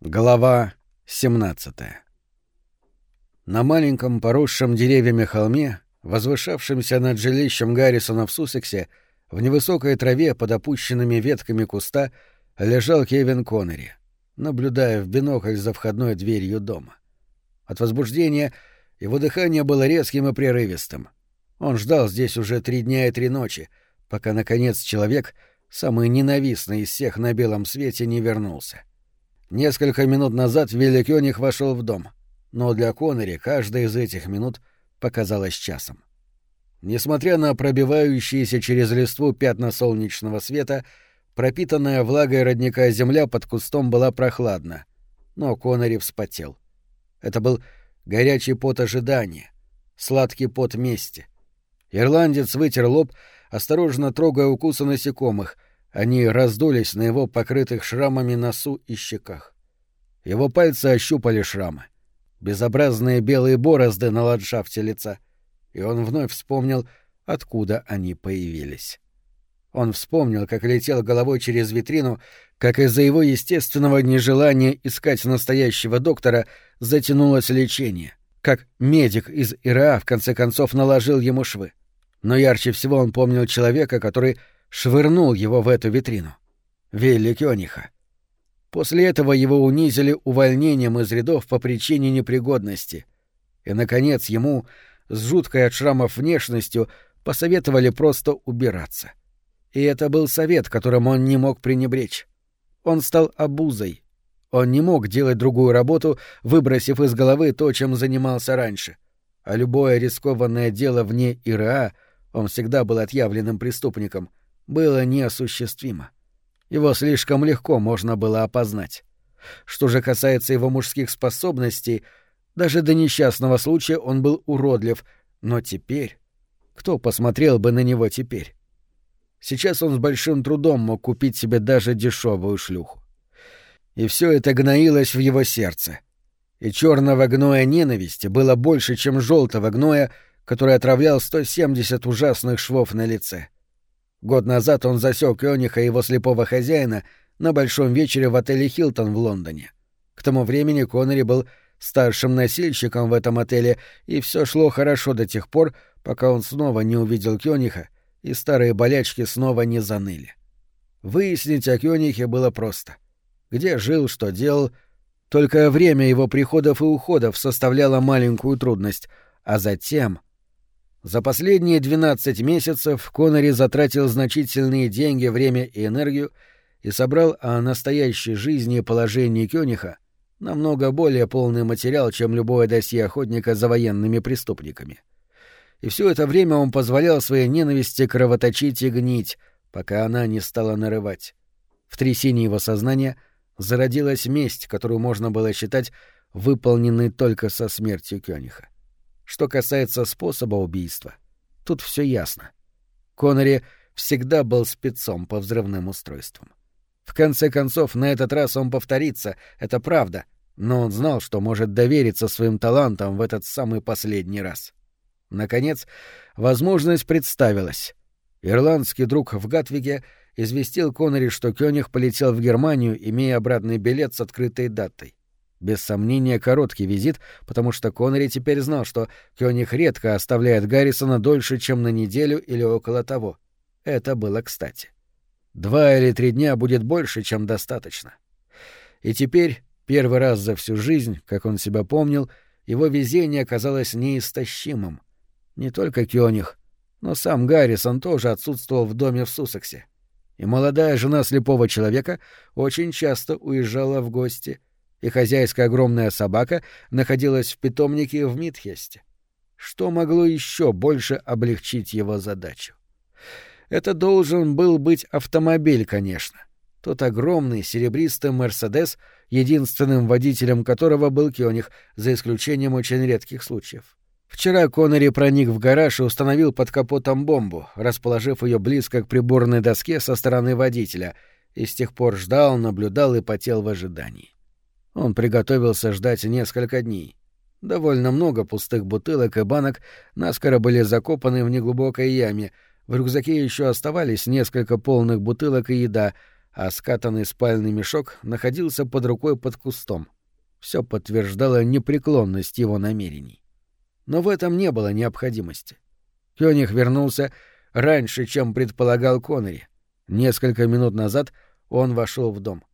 Глава 17 На маленьком поросшем деревьями холме, возвышавшемся над жилищем Гаррисона в Суссексе, в невысокой траве под опущенными ветками куста лежал Кевин Коннери, наблюдая в бинокль за входной дверью дома. От возбуждения его дыхание было резким и прерывистым. Он ждал здесь уже три дня и три ночи, пока, наконец, человек, самый ненавистный из всех на белом свете, не вернулся. Несколько минут назад Великёних вошел в дом, но для Коннери каждая из этих минут показалась часом. Несмотря на пробивающиеся через листву пятна солнечного света, пропитанная влагой родника земля под кустом была прохладна, но Коннери вспотел. Это был горячий пот ожидания, сладкий пот мести. Ирландец вытер лоб, осторожно трогая укусы насекомых — они раздулись на его покрытых шрамами носу и щеках. Его пальцы ощупали шрамы. Безобразные белые борозды на ландшафте лица. И он вновь вспомнил, откуда они появились. Он вспомнил, как летел головой через витрину, как из-за его естественного нежелания искать настоящего доктора затянулось лечение, как медик из ИРА в конце концов наложил ему швы. Но ярче всего он помнил человека, который швырнул его в эту витрину. Вилли Кёниха. После этого его унизили увольнением из рядов по причине непригодности. И, наконец, ему, с жуткой от шрамов внешностью, посоветовали просто убираться. И это был совет, которым он не мог пренебречь. Он стал обузой. Он не мог делать другую работу, выбросив из головы то, чем занимался раньше. А любое рискованное дело вне ИРА, он всегда был отъявленным преступником, было неосуществимо. Его слишком легко можно было опознать. Что же касается его мужских способностей, даже до несчастного случая он был уродлив, но теперь... Кто посмотрел бы на него теперь? Сейчас он с большим трудом мог купить себе даже дешевую шлюху. И все это гноилось в его сердце. И черного гноя ненависти было больше, чем желтого гноя, который отравлял 170 ужасных швов на лице. — Год назад он засек Кёниха и его слепого хозяина на большом вечере в отеле «Хилтон» в Лондоне. К тому времени Коннери был старшим носильщиком в этом отеле, и все шло хорошо до тех пор, пока он снова не увидел Кёниха, и старые болячки снова не заныли. Выяснить о Кёнихе было просто. Где жил, что делал. Только время его приходов и уходов составляло маленькую трудность, а затем за последние 12 месяцев Коннери затратил значительные деньги, время и энергию и собрал о настоящей жизни и положении Кёниха намного более полный материал, чем любое досье охотника за военными преступниками. И все это время он позволял своей ненависти кровоточить и гнить, пока она не стала нарывать. В трясине его сознания зародилась месть, которую можно было считать выполненной только со смертью Кёниха. Что касается способа убийства, тут все ясно. Коннери всегда был спецом по взрывным устройствам. В конце концов, на этот раз он повторится, это правда, но он знал, что может довериться своим талантам в этот самый последний раз. Наконец, возможность представилась. Ирландский друг в Гатвиге известил Коннери, что Кёниг полетел в Германию, имея обратный билет с открытой датой. Без сомнения, короткий визит, потому что Коннери теперь знал, что Кёниг редко оставляет Гаррисона дольше, чем на неделю или около того. Это было кстати. Два или три дня будет больше, чем достаточно. И теперь, первый раз за всю жизнь, как он себя помнил, его везение оказалось неистощимым. Не только Кёниг, но сам Гаррисон тоже отсутствовал в доме в Суссексе. И молодая жена слепого человека очень часто уезжала в гости — и хозяйская огромная собака находилась в питомнике в Митхесте. Что могло еще больше облегчить его задачу? Это должен был быть автомобиль, конечно. Тот огромный серебристый «Мерседес», единственным водителем которого был Кёниг, за исключением очень редких случаев. Вчера Коннери проник в гараж и установил под капотом бомбу, расположив ее близко к приборной доске со стороны водителя, и с тех пор ждал, наблюдал и потел в ожидании. Он приготовился ждать несколько дней. Довольно много пустых бутылок и банок наскоро были закопаны в неглубокой яме, в рюкзаке еще оставались несколько полных бутылок и еда, а скатанный спальный мешок находился под рукой под кустом. Все подтверждало непреклонность его намерений. Но в этом не было необходимости. Кёниг вернулся раньше, чем предполагал Коннери. Несколько минут назад он вошел в дом.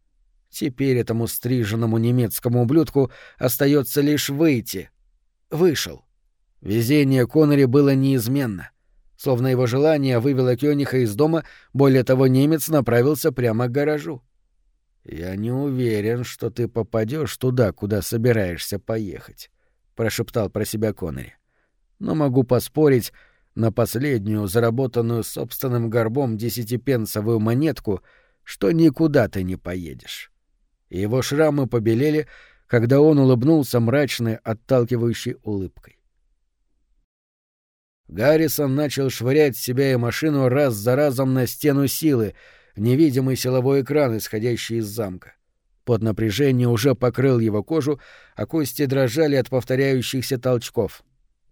Теперь этому стриженному немецкому ублюдку остается лишь выйти. Вышел. Везение Коннери было неизменно. Словно его желание вывело Кёниха из дома, более того, немец направился прямо к гаражу. «Я не уверен, что ты попадешь туда, куда собираешься поехать», — прошептал про себя Коннери. «Но могу поспорить на последнюю, заработанную собственным горбом десятипенсовую монетку, что никуда ты не поедешь». И его шрамы побелели, когда он улыбнулся мрачной, отталкивающей улыбкой. Гаррисон начал швырять себя и машину раз за разом на стену силы, невидимый силовой экран, исходящий из замка. Под напряжение уже покрыл его кожу, а кости дрожали от повторяющихся толчков.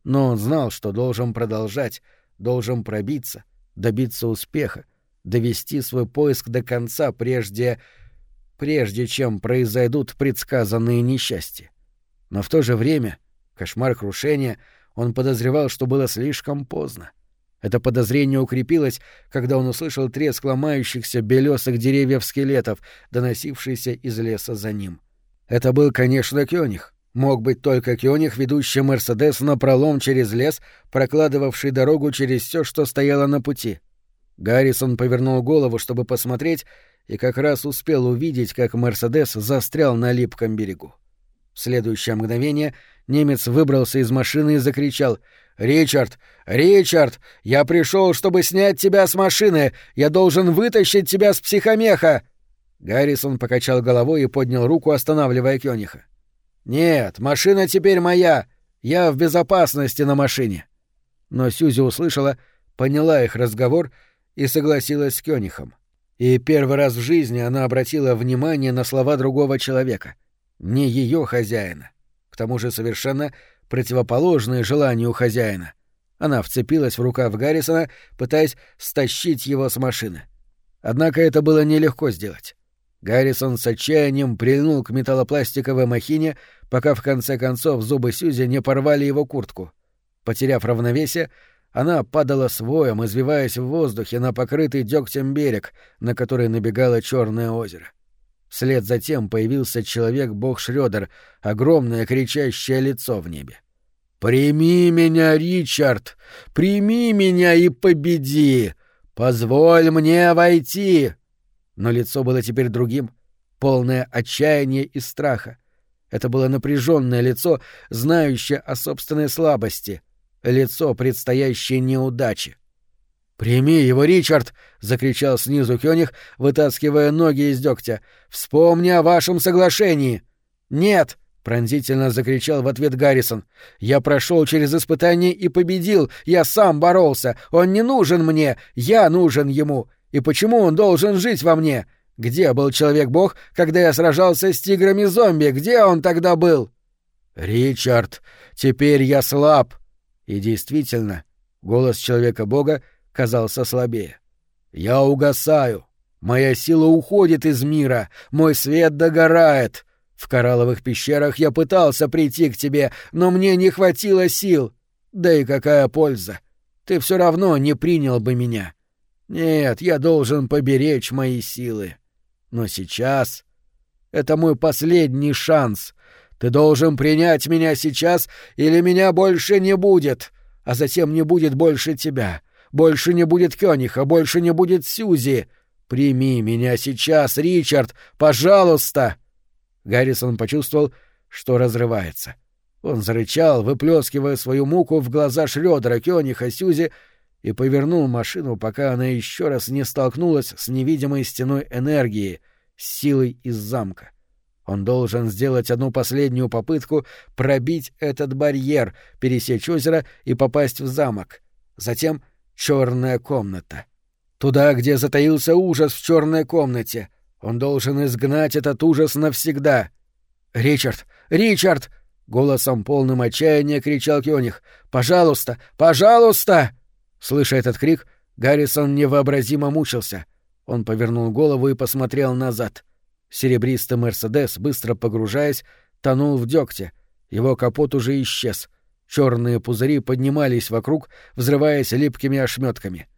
Но он знал, что должен продолжать, должен пробиться, добиться успеха, довести свой поиск до конца, прежде... прежде чем произойдут предсказанные несчастья. Но в то же время кошмар крушения — он подозревал, что было слишком поздно. Это подозрение укрепилось, когда он услышал треск ломающихся белесых деревьев-скелетов, доносившийся из леса за ним. Это был, конечно, Кёниг. Мог быть только Кёниг, ведущий Мерседес на пролом через лес, прокладывавший дорогу через все, что стояло на пути. Гаррисон повернул голову, чтобы посмотреть, и как раз успел увидеть, как Мерседес застрял на липком берегу. В следующее мгновение немец выбрался из машины и закричал «Ричард! Ричард! Я пришел, чтобы снять тебя с машины! Я должен вытащить тебя с психомеха!» Гаррисон покачал головой и поднял руку, останавливая Кёниха. «Нет, машина теперь моя! Я в безопасности на машине!» Но Сюзи услышала, поняла их разговор и согласилась с Кёнихом. И первый раз в жизни она обратила внимание на слова другого человека — не ее хозяина. К тому же совершенно противоположные желанию хозяина. Она вцепилась в рукав Гаррисона, пытаясь стащить его с машины. Однако это было нелегко сделать. Гаррисон с отчаянием прильнул к металлопластиковой махине, пока в конце концов зубы Сьюзи не порвали его куртку. Потеряв равновесие, она падала своем, извиваясь в воздухе на покрытый дегтем берег, на который набегало черное озеро. — Вслед за тем появился человек-бог Шрёдер, огромное кричащее лицо в небе. «Прими меня, Ричард! Прими меня и победи! Позволь мне войти!» Но лицо было теперь другим, полное отчаяния и страха. Это было напряженное лицо, знающее о собственной слабости, лицо предстоящей неудачи. «Прими его, Ричард!» — закричал снизу Кёниг, вытаскивая ноги из дегтя. «Вспомни о вашем соглашении!» «Нет!» — пронзительно закричал в ответ Гаррисон. «Я прошел через испытание и победил. Я сам боролся. Он не нужен мне. Я нужен ему. И почему он должен жить во мне? Где был Человек-бог, когда я сражался с тиграми-зомби? Где он тогда был?» «Ричард, теперь я слаб». И действительно, голос Человека-бога казался слабее. «Я угасаю. Моя сила уходит из мира. Мой свет догорает. В коралловых пещерах я пытался прийти к тебе, но мне не хватило сил. Да и какая польза? Ты все равно не принял бы меня. Нет, я должен поберечь мои силы. Но сейчас... Это мой последний шанс. Ты должен принять меня сейчас, или меня больше не будет, а затем не будет больше тебя. Больше не будет Кёниха, больше не будет Сьюзи. Прими меня сейчас, Ричард, пожалуйста!» Гаррисон почувствовал, что разрывается. Он зарычал, выплескивая свою муку в глаза Шрёдера, Кёниха, Сьюзи, и повернул машину, пока она еще раз не столкнулась с невидимой стеной энергии, с силой из замка. Он должен сделать одну последнюю попытку пробить этот барьер, пересечь озеро и попасть в замок. Затем черная комната. Туда, где затаился ужас в черной комнате. Он должен изгнать этот ужас навсегда. «Ричард! Ричард!» — голосом полным отчаяния кричал Кёниг. «Пожалуйста! Пожалуйста!» Слыша этот крик, Гаррисон невообразимо мучился. Он повернул голову и посмотрел назад. Серебристый «Мерседес», быстро погружаясь, тонул в дегте. Его капот уже исчез. Черные пузыри поднимались вокруг, взрываясь липкими ошметками.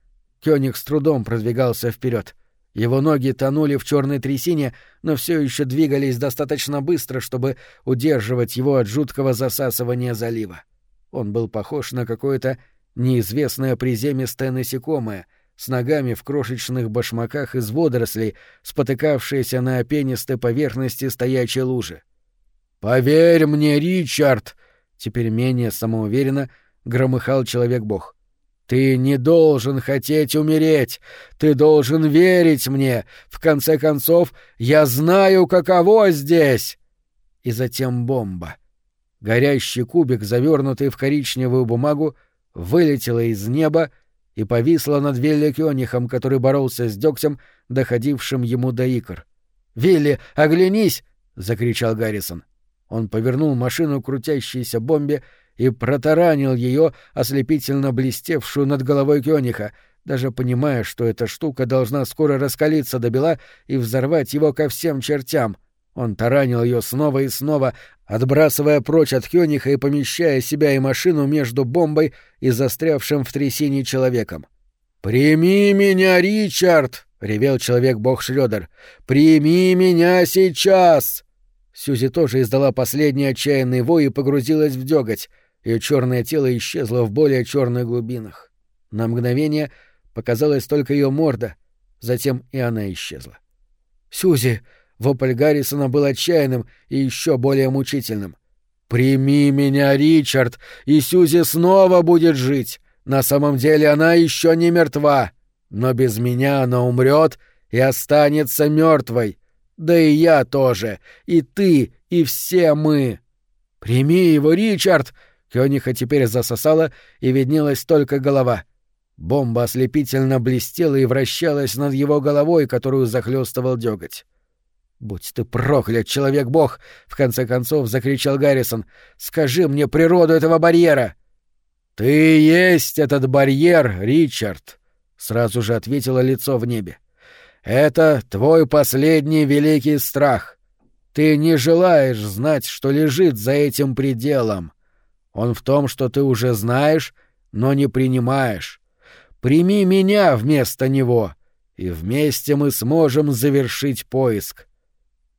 Кёник с трудом продвигался вперед. Его ноги тонули в черной трясине, но все еще двигались достаточно быстро, чтобы удерживать его от жуткого засасывания залива. Он был похож на какое-то неизвестное приземистое насекомое — с ногами в крошечных башмаках из водорослей, спотыкавшиеся на опенистой поверхности стоячей лужи. «Поверь мне, Ричард!» — теперь менее самоуверенно громыхал человек-бог. «Ты не должен хотеть умереть! Ты должен верить мне! В конце концов, я знаю, каково здесь!» И затем бомба. Горящий кубик, завернутый в коричневую бумагу, вылетела из неба и повисла над Вилли Кёнихом, который боролся с дегтем, доходившим ему до икр. «Вилли, оглянись!» — закричал Гаррисон. Он повернул машину крутящейся бомбе и протаранил ее, ослепительно блестевшую над головой Кёниха, даже понимая, что эта штука должна скоро раскалиться до бела и взорвать его ко всем чертям. Он таранил ее снова и снова, отбрасывая прочь от Хёниха и помещая себя и машину между бомбой и застрявшим в трясине человеком. «Прими меня, Ричард!» — ревел человек-бог Шрёдер. «Прими меня сейчас!» Сюзи тоже издала последний отчаянный вой и погрузилась в дёготь. Ее черное тело исчезло в более черных глубинах. На мгновение показалась только ее морда, затем и она исчезла. «Сюзи!» Вопль Гаррисона был отчаянным и еще более мучительным. «Прими меня, Ричард, и Сьюзи снова будет жить. На самом деле она еще не мертва, но без меня она умрет и останется мертвой. Да и я тоже, и ты, и все мы. Прими его, Ричард!» Кёниха теперь засосала, и виднелась только голова. Бомба ослепительно блестела и вращалась над его головой, которую захлестывал деготь. «Будь ты проклят, человек-бог!» — в конце концов закричал Гаррисон. «Скажи мне природу этого барьера!» «Ты есть этот барьер, Ричард!» — сразу же ответило лицо в небе. «Это твой последний великий страх. Ты не желаешь знать, что лежит за этим пределом. Он в том, что ты уже знаешь, но не принимаешь. Прими меня вместо него, и вместе мы сможем завершить поиск».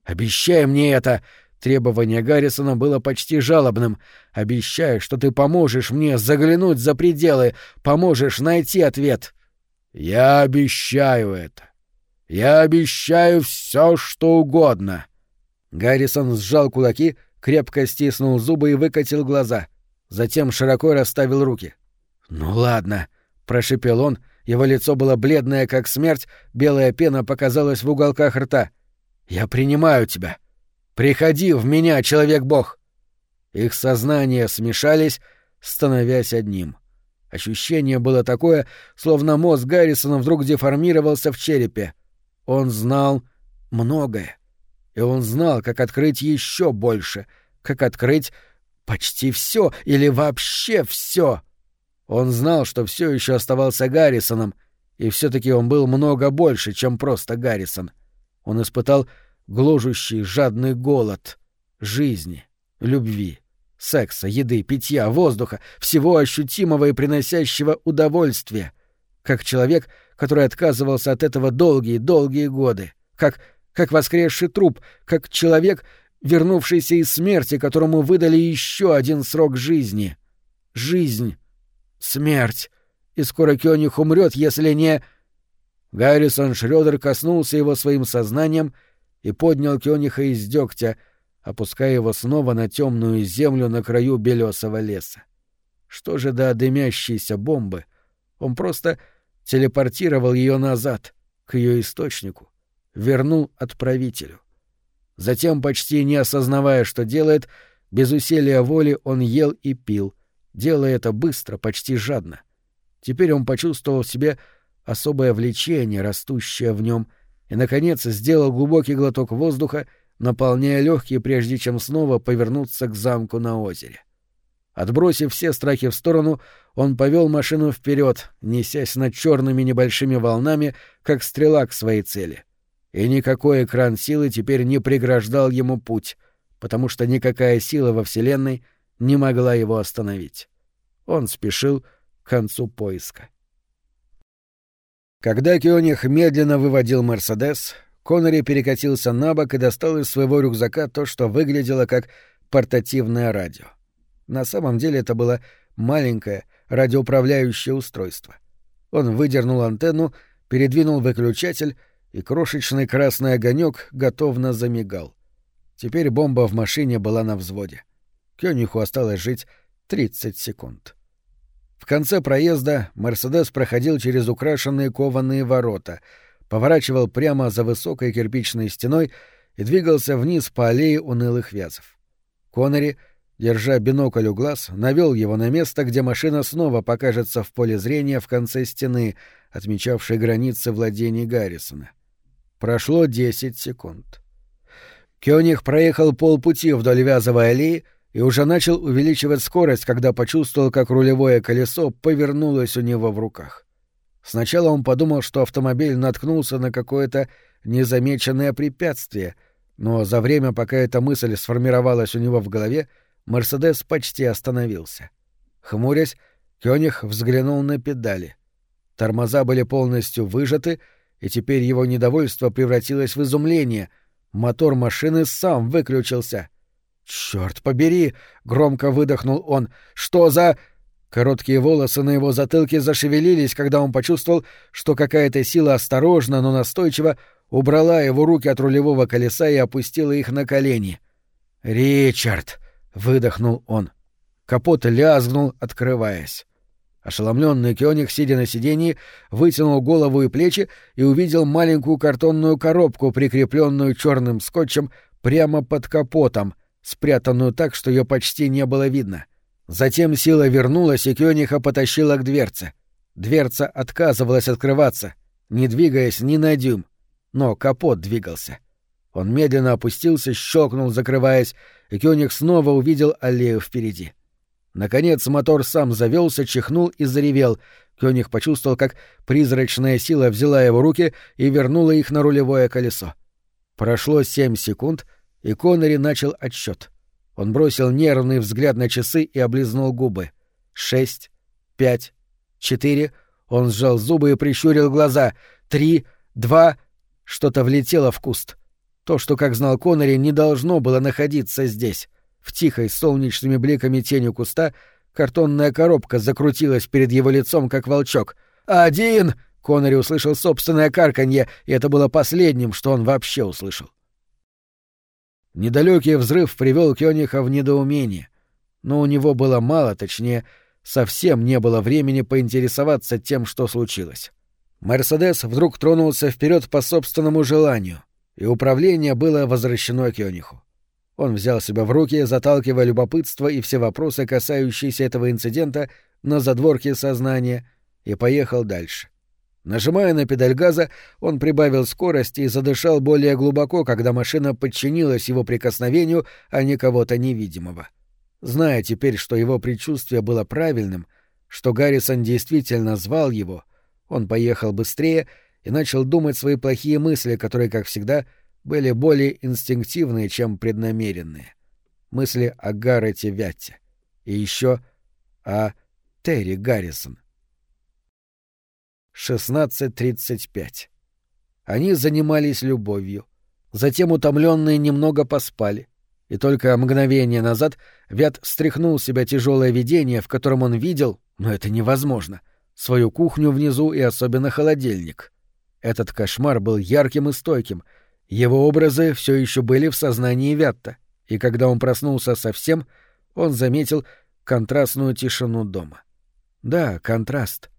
«Обещай мне это!» Требование Гаррисона было почти жалобным. «Обещай, что ты поможешь мне заглянуть за пределы, поможешь найти ответ». «Я обещаю это. Я обещаю все, что угодно». Гаррисон сжал кулаки, крепко стиснул зубы и выкатил глаза. Затем широко расставил руки. «Ну ладно», — прошепел он, его лицо было бледное, как смерть, белая пена показалась в уголках рта — я принимаю тебя. Приходи в меня, человек-бог. Их сознания смешались, становясь одним. Ощущение было такое, словно мозг Гаррисона вдруг деформировался в черепе. Он знал многое. И он знал, как открыть еще больше, как открыть почти все или вообще все. Он знал, что все еще оставался Гаррисоном, и все-таки он был много больше, чем просто Гаррисон. — он испытал гложущий жадный голод жизни, любви, секса, еды, питья, воздуха, всего ощутимого и приносящего удовольствия, как человек, который отказывался от этого долгие-долгие годы, как, как воскресший труп, как человек, вернувшийся из смерти, которому выдали еще один срок жизни. Жизнь. Смерть. И скоро Кёниг умрет, если не... Гаррисон Шрёдер коснулся его своим сознанием и поднял Кёниха из дегтя, опуская его снова на темную землю на краю белесого леса. Что же до дымящейся бомбы? Он просто телепортировал ее назад, к ее источнику, вернул отправителю. Затем, почти не осознавая, что делает, без усилия воли он ел и пил, делая это быстро, почти жадно. Теперь он почувствовал в себе особое влечение, растущее в нем, и, наконец, сделал глубокий глоток воздуха, наполняя легкие, прежде чем снова повернуться к замку на озере. Отбросив все страхи в сторону, он повел машину вперед, несясь над черными небольшими волнами, как стрела к своей цели. И никакой экран силы теперь не преграждал ему путь, потому что никакая сила во Вселенной не могла его остановить. Он спешил к концу поиска. Когда Кёниг медленно выводил «Мерседес», Коннери перекатился на бок и достал из своего рюкзака то, что выглядело как портативное радио. На самом деле это было маленькое радиоуправляющее устройство. Он выдернул антенну, передвинул выключатель, и крошечный красный огонек готовно замигал. Теперь бомба в машине была на взводе. Кёниху осталось жить 30 секунд. В конце проезда «Мерседес» проходил через украшенные кованые ворота, поворачивал прямо за высокой кирпичной стеной и двигался вниз по аллее унылых вязов. Коннери — держа бинокль у глаз, навел его на место, где машина снова покажется в поле зрения в конце стены, отмечавшей границы владений Гаррисона. Прошло десять секунд. Кёниг проехал полпути вдоль вязовой аллеи и уже начал увеличивать скорость, когда почувствовал, как рулевое колесо повернулось у него в руках. Сначала он подумал, что автомобиль наткнулся на какое-то незамеченное препятствие, но за время, пока эта мысль сформировалась у него в голове, Мерседес почти остановился. Хмурясь, Кёниг взглянул на педали. Тормоза были полностью выжаты, и теперь его недовольство превратилось в изумление. Мотор машины сам выключился. «Чёрт побери!» — громко выдохнул он. «Что за...» Короткие волосы на его затылке зашевелились, когда он почувствовал, что какая-то сила осторожно, но настойчиво убрала его руки от рулевого колеса и опустила их на колени. «Ричард!» Выдохнул он. Капот лязгнул, открываясь. Ошеломленный Кёниг, сидя на сиденье, вытянул голову и плечи и увидел маленькую картонную коробку, прикрепленную черным скотчем прямо под капотом, спрятанную так, что ее почти не было видно. Затем сила вернулась, и Кёниха потащила к дверце. Дверца отказывалась открываться, не двигаясь ни на дюйм, но капот двигался. Он медленно опустился, щелкнул, закрываясь, и Кёниг снова увидел аллею впереди. Наконец мотор сам завелся, чихнул и заревел. Кёниг почувствовал, как призрачная сила взяла его руки и вернула их на рулевое колесо. Прошло семь секунд, и Коннери начал отсчет. Он бросил нервный взгляд на часы и облизнул губы. Шесть, пять, четыре. Он сжал зубы и прищурил глаза. Три, два. Что-то влетело в куст. — то, что, как знал Коннери, не должно было находиться здесь. В тихой солнечными бликами тенью куста картонная коробка закрутилась перед его лицом, как волчок. «Один!» — Коннери услышал собственное карканье, и это было последним, что он вообще услышал. Недалекий взрыв привел Кёниха в недоумение. Но у него было мало, точнее, совсем не было времени поинтересоваться тем, что случилось. Мерседес вдруг тронулся вперед по собственному желанию — и управление было возвращено Кёниху. Он взял себя в руки, заталкивая любопытство и все вопросы, касающиеся этого инцидента, на задворки сознания, и поехал дальше. Нажимая на педаль газа, он прибавил скорость и задышал более глубоко, когда машина подчинилась его прикосновению, а не кого-то невидимого. Зная теперь, что его предчувствие было правильным, что Гаррисон действительно звал его, он поехал быстрее и начал думать свои плохие мысли, которые, как всегда, были более инстинктивные, чем преднамеренные. Мысли о Гаррете Вятте. И еще о Терри Гаррисон. 16.35. Они занимались любовью. Затем утомленные немного поспали. И только мгновение назад Вят стряхнул себя тяжелое видение, в котором он видел, но это невозможно, свою кухню внизу и особенно холодильник. Этот кошмар был ярким и стойким. Его образы все еще были в сознании Вятта, и когда он проснулся совсем, он заметил контрастную тишину дома. Да, контраст,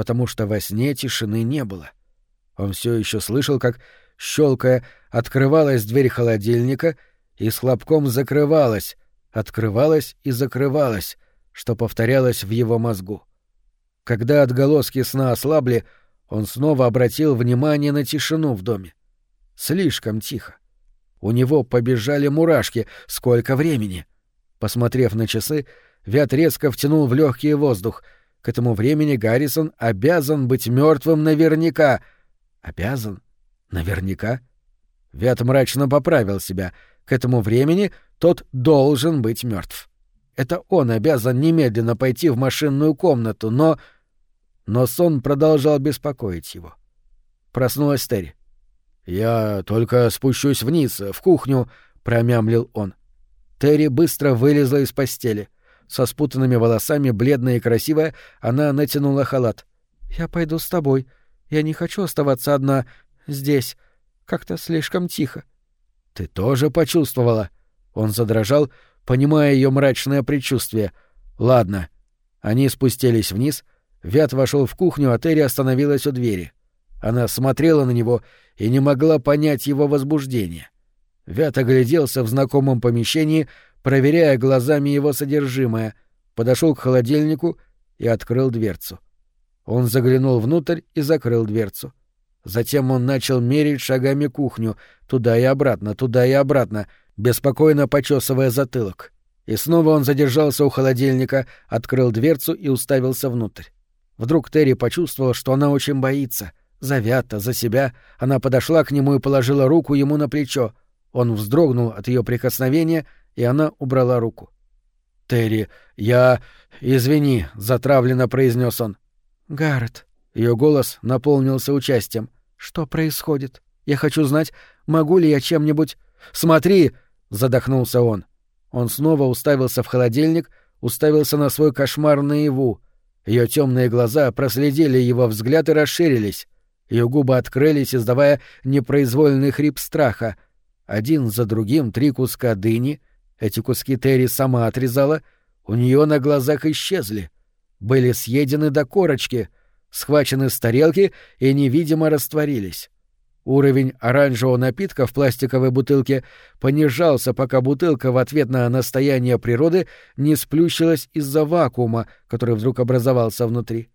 потому что во сне тишины не было. Он все еще слышал, как, щелкая, открывалась дверь холодильника и с хлопком закрывалась, открывалась и закрывалась, что повторялось в его мозгу. Когда отголоски сна ослабли, он снова обратил внимание на тишину в доме. Слишком тихо. У него побежали мурашки. Сколько времени? Посмотрев на часы, Вят резко втянул в легкий воздух. К этому времени Гаррисон обязан быть мертвым наверняка. Обязан? Наверняка? Вят мрачно поправил себя. К этому времени тот должен быть мертв. Это он обязан немедленно пойти в машинную комнату, но... Но сон продолжал беспокоить его. Проснулась Терри. «Я только спущусь вниз, в кухню», — промямлил он. Терри быстро вылезла из постели. Со спутанными волосами, бледная и красивая, она натянула халат. «Я пойду с тобой. Я не хочу оставаться одна здесь. Как-то слишком тихо». «Ты тоже почувствовала?» Он задрожал, понимая ее мрачное предчувствие. «Ладно». Они спустились вниз. Вят вошел в кухню, а Терри остановилась у двери. Она смотрела на него и не могла понять его возбуждение. Вят огляделся в знакомом помещении, проверяя глазами его содержимое, подошел к холодильнику и открыл дверцу. Он заглянул внутрь и закрыл дверцу. Затем он начал мерить шагами кухню, туда и обратно, туда и обратно, беспокойно почесывая затылок. И снова он задержался у холодильника, открыл дверцу и уставился внутрь. Вдруг Терри почувствовал, что она очень боится. Завята, за себя, она подошла к нему и положила руку ему на плечо. Он вздрогнул от ее прикосновения, и она убрала руку. «Терри, я... Извини», — затравленно произнес он. «Гаррет». Ее голос наполнился участием. «Что происходит? Я хочу знать, могу ли я чем-нибудь...» «Смотри!» — задохнулся он. Он снова уставился в холодильник, уставился на свой кошмар наяву. Ее темные глаза проследили его взгляд и расширились. Ее губы открылись, издавая непроизвольный хрип страха. Один за другим три куска дыни, эти куски Терри сама отрезала, у нее на глазах исчезли. Были съедены до корочки, схвачены с тарелки и невидимо растворились. Уровень оранжевого напитка в пластиковой бутылке понижался, пока бутылка в ответ на настояние природы не сплющилась из-за вакуума, который вдруг образовался внутри.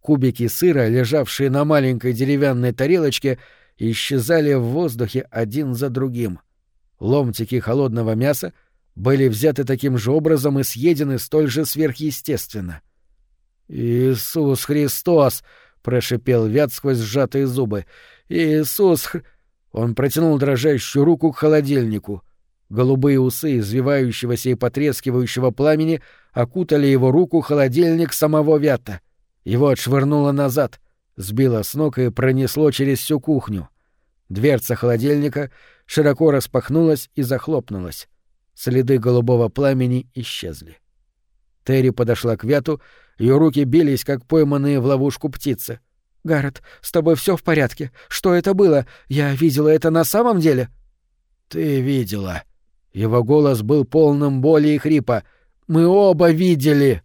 Кубики сыра, лежавшие на маленькой деревянной тарелочке, исчезали в воздухе один за другим. Ломтики холодного мяса были взяты таким же образом и съедены столь же сверхъестественно. «Иисус Христос!» — прошипел Вят сквозь сжатые зубы. «Иисус Хр...» Он протянул дрожащую руку к холодильнику. Голубые усы извивающегося и потрескивающего пламени окутали его руку холодильник самого Вята. Его отшвырнуло назад, сбило с ног и пронесло через всю кухню. Дверца холодильника широко распахнулась и захлопнулась. Следы голубого пламени исчезли. Терри подошла к Вяту, ее руки бились, как пойманные в ловушку птицы. «Гаррет, с тобой все в порядке? Что это было? Я видела это на самом деле?» «Ты видела». Его голос был полным боли и хрипа. «Мы оба видели!»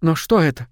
«Но что это?»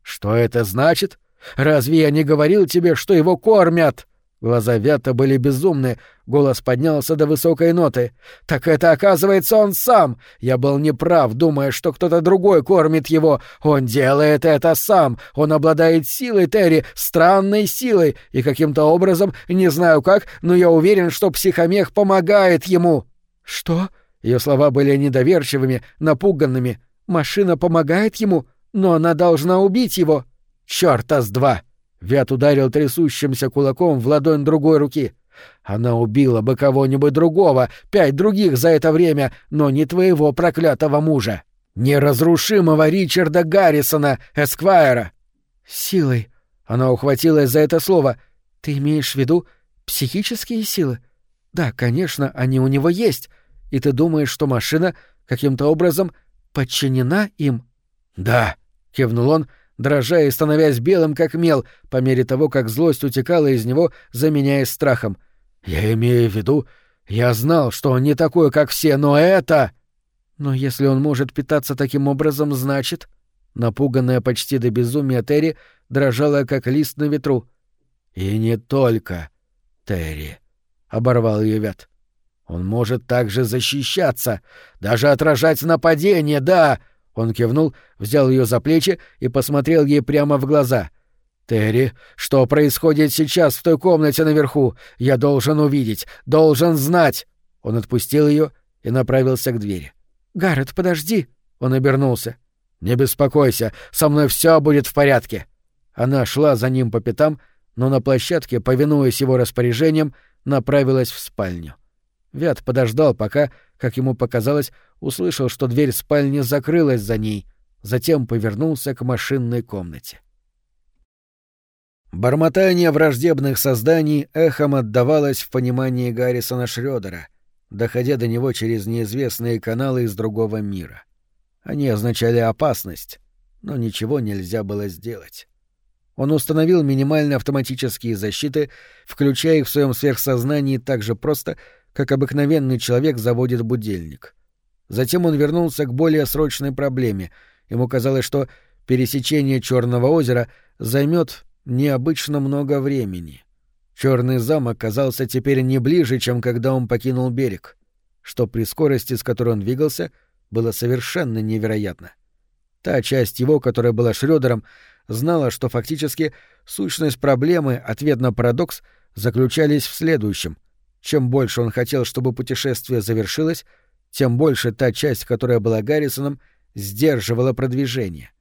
«Что это значит? Разве я не говорил тебе, что его кормят?» Глаза Вята были безумны, голос поднялся до высокой ноты. «Так это, оказывается, он сам! Я был неправ, думая, что кто-то другой кормит его. Он делает это сам! Он обладает силой, Терри, странной силой, и каким-то образом, не знаю как, но я уверен, что психомех помогает ему!» «Что?» Ее слова были недоверчивыми, напуганными. «Машина помогает ему, но она должна убить его!» «Чёрта с два!» Вят ударил трясущимся кулаком в ладонь другой руки. «Она убила бы кого-нибудь другого, пять других за это время, но не твоего проклятого мужа. Неразрушимого Ричарда Гаррисона, Эсквайра!» «Силой!» — она ухватилась за это слово. «Ты имеешь в виду психические силы? Да, конечно, они у него есть. И ты думаешь, что машина каким-то образом подчинена им?» «Да», — кивнул он, — дрожа и становясь белым как мел, по мере того, как злость утекала из него, заменяясь страхом. «Я имею в виду, я знал, что он не такой, как все, но это...» «Но если он может питаться таким образом, значит...» Напуганная почти до безумия Терри дрожала, как лист на ветру. «И не только Терри», — оборвал ее Вят. «Он может также защищаться, даже отражать нападение, да, он кивнул, взял ее за плечи и посмотрел ей прямо в глаза. «Терри, что происходит сейчас в той комнате наверху? Я должен увидеть, должен знать!» Он отпустил ее и направился к двери. «Гаррет, подожди!» Он обернулся. «Не беспокойся, со мной все будет в порядке». Она шла за ним по пятам, но на площадке, повинуясь его распоряжениям, направилась в спальню. Вят подождал, пока, как ему показалось, услышал, что дверь спальни закрылась за ней, затем повернулся к машинной комнате. Бормотание враждебных созданий эхом отдавалось в понимании Гаррисона Шрёдера, доходя до него через неизвестные каналы из другого мира. Они означали опасность, но ничего нельзя было сделать. Он установил минимальные автоматические защиты, включая их в своем сверхсознании так же просто, как обыкновенный человек заводит будильник. Затем он вернулся к более срочной проблеме. Ему казалось, что пересечение Черного озера займет необычно много времени. Черный замок казался теперь не ближе, чем когда он покинул берег, что при скорости, с которой он двигался, было совершенно невероятно. Та часть его, которая была Шрёдером, знала, что фактически сущность проблемы, ответ на парадокс, заключались в следующем. Чем больше он хотел, чтобы путешествие завершилось, тем больше та часть, которая была Гаррисоном, сдерживала продвижение.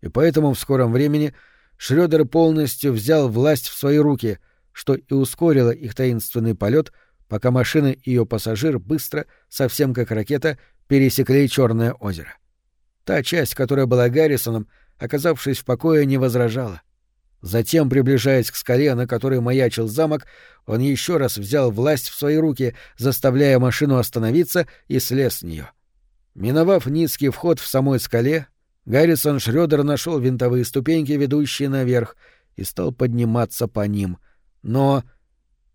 И поэтому в скором времени Шрёдер полностью взял власть в свои руки, что и ускорило их таинственный полет, пока машина и ее пассажир быстро, совсем как ракета, пересекли Черное озеро. Та часть, которая была Гаррисоном, оказавшись в покое, не возражала. Затем, приближаясь к скале, на которой маячил замок, он еще раз взял власть в свои руки, заставляя машину остановиться и слез с нее. Миновав низкий вход в самой скале, Гаррисон Шрёдер нашел винтовые ступеньки, ведущие наверх, и стал подниматься по ним. Но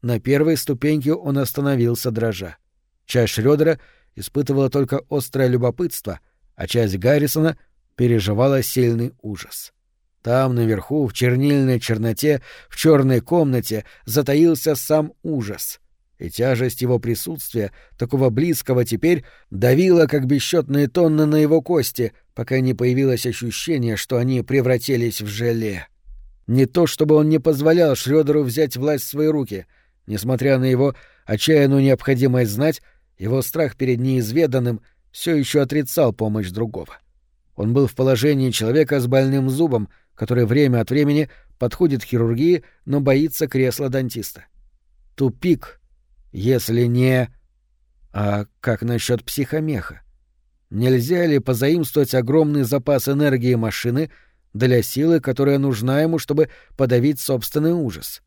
на первой ступеньке он остановился дрожа. Часть Шрёдера испытывала только острое любопытство, а часть Гаррисона переживала сильный ужас. Там, наверху, в чернильной черноте, в черной комнате, затаился сам ужас — и тяжесть его присутствия, такого близкого теперь, давила, как бесчетные тонны на его кости, пока не появилось ощущение, что они превратились в желе. Не то чтобы он не позволял Шрёдеру взять власть в свои руки. Несмотря на его отчаянную необходимость знать, его страх перед неизведанным все еще отрицал помощь другого. Он был в положении человека с больным зубом, который время от времени подходит к хирургии, но боится кресла дантиста. Тупик, если не... А как насчет психомеха? Нельзя ли позаимствовать огромный запас энергии машины для силы, которая нужна ему, чтобы подавить собственный ужас?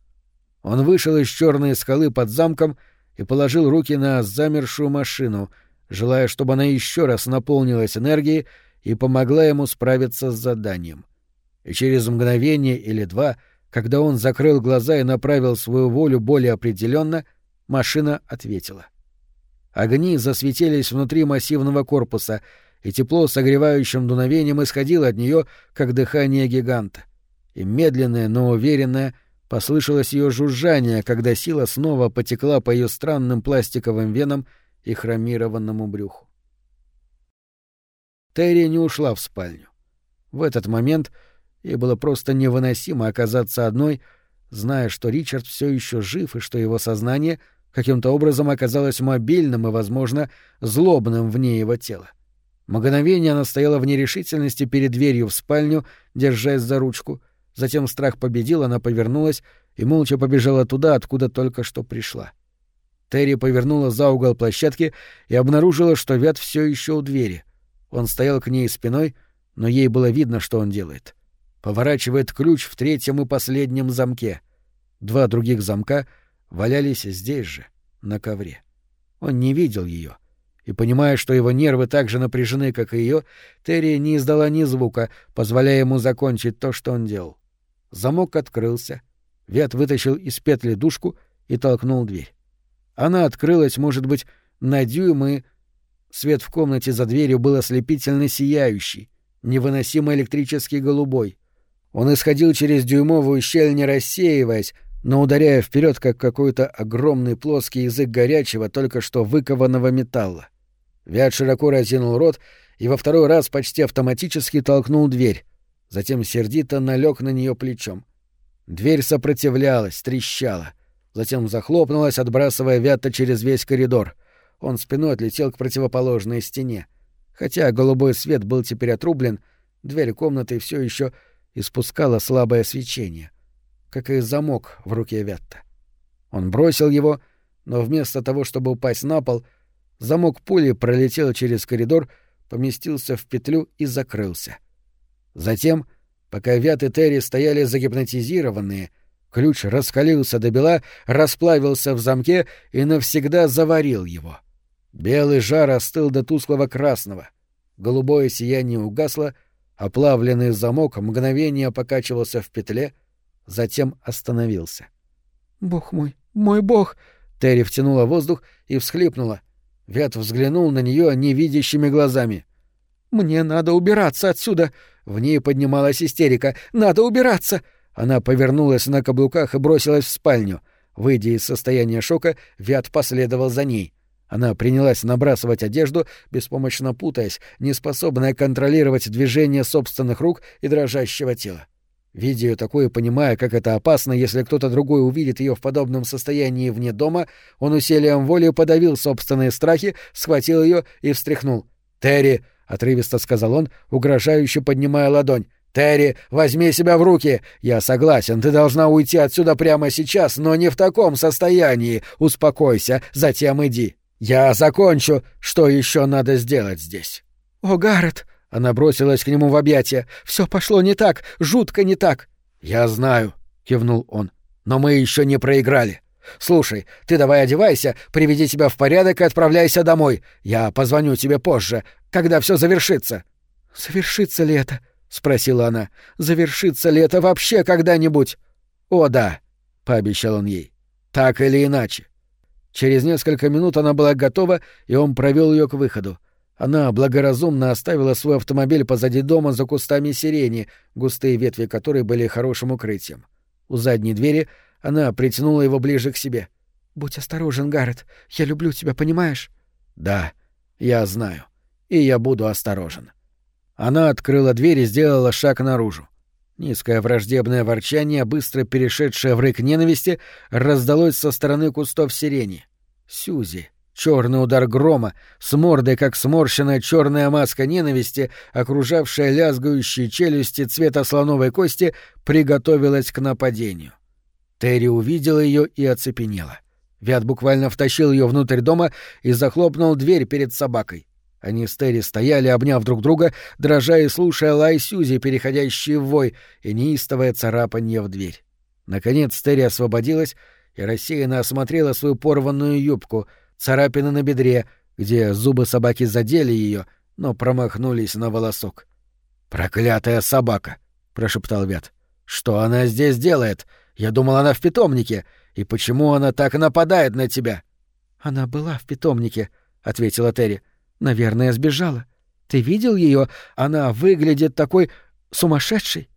Он вышел из черной скалы под замком и положил руки на замершую машину, желая, чтобы она еще раз наполнилась энергией и помогла ему справиться с заданием. И через мгновение или два, когда он закрыл глаза и направил свою волю более определенно, — Машина ответила. Огни засветились внутри массивного корпуса, и тепло согревающим дуновением исходило от нее, как дыхание гиганта. И медленное, но уверенное послышалось ее жужжание, когда сила снова потекла по ее странным пластиковым венам и хромированному брюху. Терри не ушла в спальню. В этот момент ей было просто невыносимо оказаться одной, зная, что Ричард все еще жив и что его сознание — каким-то образом оказалась мобильным и, возможно, злобным вне его тела. Мгновение она стояла в нерешительности перед дверью в спальню, держась за ручку. Затем страх победил, она повернулась и молча побежала туда, откуда только что пришла. Терри повернула за угол площадки и обнаружила, что Вят все еще у двери. Он стоял к ней спиной, но ей было видно, что он делает. Поворачивает ключ в третьем и последнем замке. Два других замка — валялись здесь же, на ковре. Он не видел ее. И, понимая, что его нервы так же напряжены, как и ее, Терри не издала ни звука, позволяя ему закончить то, что он делал. Замок открылся. Вет вытащил из петли душку и толкнул дверь. Она открылась, может быть, на дюйм, и... Свет в комнате за дверью был ослепительно сияющий, невыносимо электрически голубой. Он исходил через дюймовую щель, не рассеиваясь, но ударяя вперед, как какой-то огромный плоский язык горячего, только что выкованного металла. Вят широко разинул рот и во второй раз почти автоматически толкнул дверь, затем сердито налег на нее плечом. Дверь сопротивлялась, трещала, затем захлопнулась, отбрасывая Вятта через весь коридор. Он спиной отлетел к противоположной стене. Хотя голубой свет был теперь отрублен, Дверь комнаты все еще испускала слабое свечение, как и замок в руке Ветта. Он бросил его, но вместо того, чтобы упасть на пол, замок пули пролетел через коридор, поместился в петлю и закрылся. Затем, пока Вят и Терри стояли загипнотизированные, ключ раскалился до бела, расплавился в замке и навсегда заварил его. Белый жар остыл до тусклого красного. Голубое сияние угасло, оплавленный замок мгновение покачивался в петле, затем остановился. «Бог мой, мой бог!» Терри втянула воздух и всхлипнула. Вят взглянул на нее невидящими глазами. «Мне надо убираться отсюда!» В ней поднималась истерика. «Надо убираться!» Она повернулась на каблуках и бросилась в спальню. Выйдя из состояния шока, Вят последовал за ней. Она принялась набрасывать одежду, беспомощно путаясь, неспособная контролировать движение собственных рук и дрожащего тела. Видя ее такое, понимая, как это опасно, если кто-то другой увидит ее в подобном состоянии вне дома, он усилием воли подавил собственные страхи, схватил ее и встряхнул. «Терри!» — отрывисто сказал он, угрожающе поднимая ладонь. «Терри, возьми себя в руки! Я согласен, ты должна уйти отсюда прямо сейчас, но не в таком состоянии. Успокойся, затем иди. Я закончу. Что еще надо сделать здесь?» «О, Гаррет!» Она бросилась к нему в объятия. Все пошло не так, жутко не так. Я знаю, кивнул он. Но мы еще не проиграли. Слушай, ты давай одевайся, приведи себя в порядок и отправляйся домой. Я позвоню тебе позже, когда все завершится. Завершится ли это? спросила она. Завершится ли это вообще когда-нибудь? О да, пообещал он ей. Так или иначе. Через несколько минут она была готова, и он провел ее к выходу. Она благоразумно оставила свой автомобиль позади дома за кустами сирени, густые ветви которой были хорошим укрытием. У задней двери она притянула его ближе к себе. «Будь осторожен, Гаррет. Я люблю тебя, понимаешь?» «Да, я знаю. И я буду осторожен». Она открыла дверь и сделала шаг наружу. Низкое враждебное ворчание, быстро перешедшее в рык ненависти, раздалось со стороны кустов сирени. Сюзи. Черный удар грома, с мордой, как сморщенная черная маска ненависти, окружавшая лязгающие челюсти цвета слоновой кости, приготовилась к нападению. Терри увидела ее и оцепенела. Вят буквально втащил ее внутрь дома и захлопнул дверь перед собакой. Они с Терри стояли, обняв друг друга, дрожа и слушая лай Сюзи, переходящий в вой, и неистовое царапанье в дверь. Наконец Терри освободилась и рассеянно осмотрела свою порванную юбку — царапины на бедре, где зубы собаки задели ее, но промахнулись на волосок. «Проклятая собака!» — прошептал Вят. «Что она здесь делает? Я думал, она в питомнике. И почему она так нападает на тебя?» «Она была в питомнике», — ответила Терри. «Наверное, сбежала. Ты видел ее? Она выглядит такой сумасшедшей».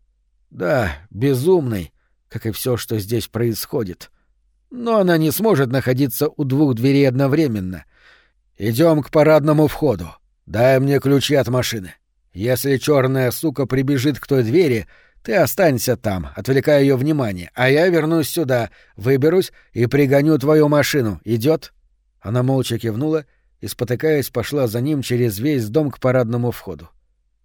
«Да, безумной, как и все, что здесь происходит», но она не сможет находиться у двух дверей одновременно. Идем к парадному входу. Дай мне ключи от машины. Если черная сука прибежит к той двери, ты останься там, отвлекая ее внимание, а я вернусь сюда, выберусь и пригоню твою машину. Идет? Она молча кивнула и, спотыкаясь, пошла за ним через весь дом к парадному входу.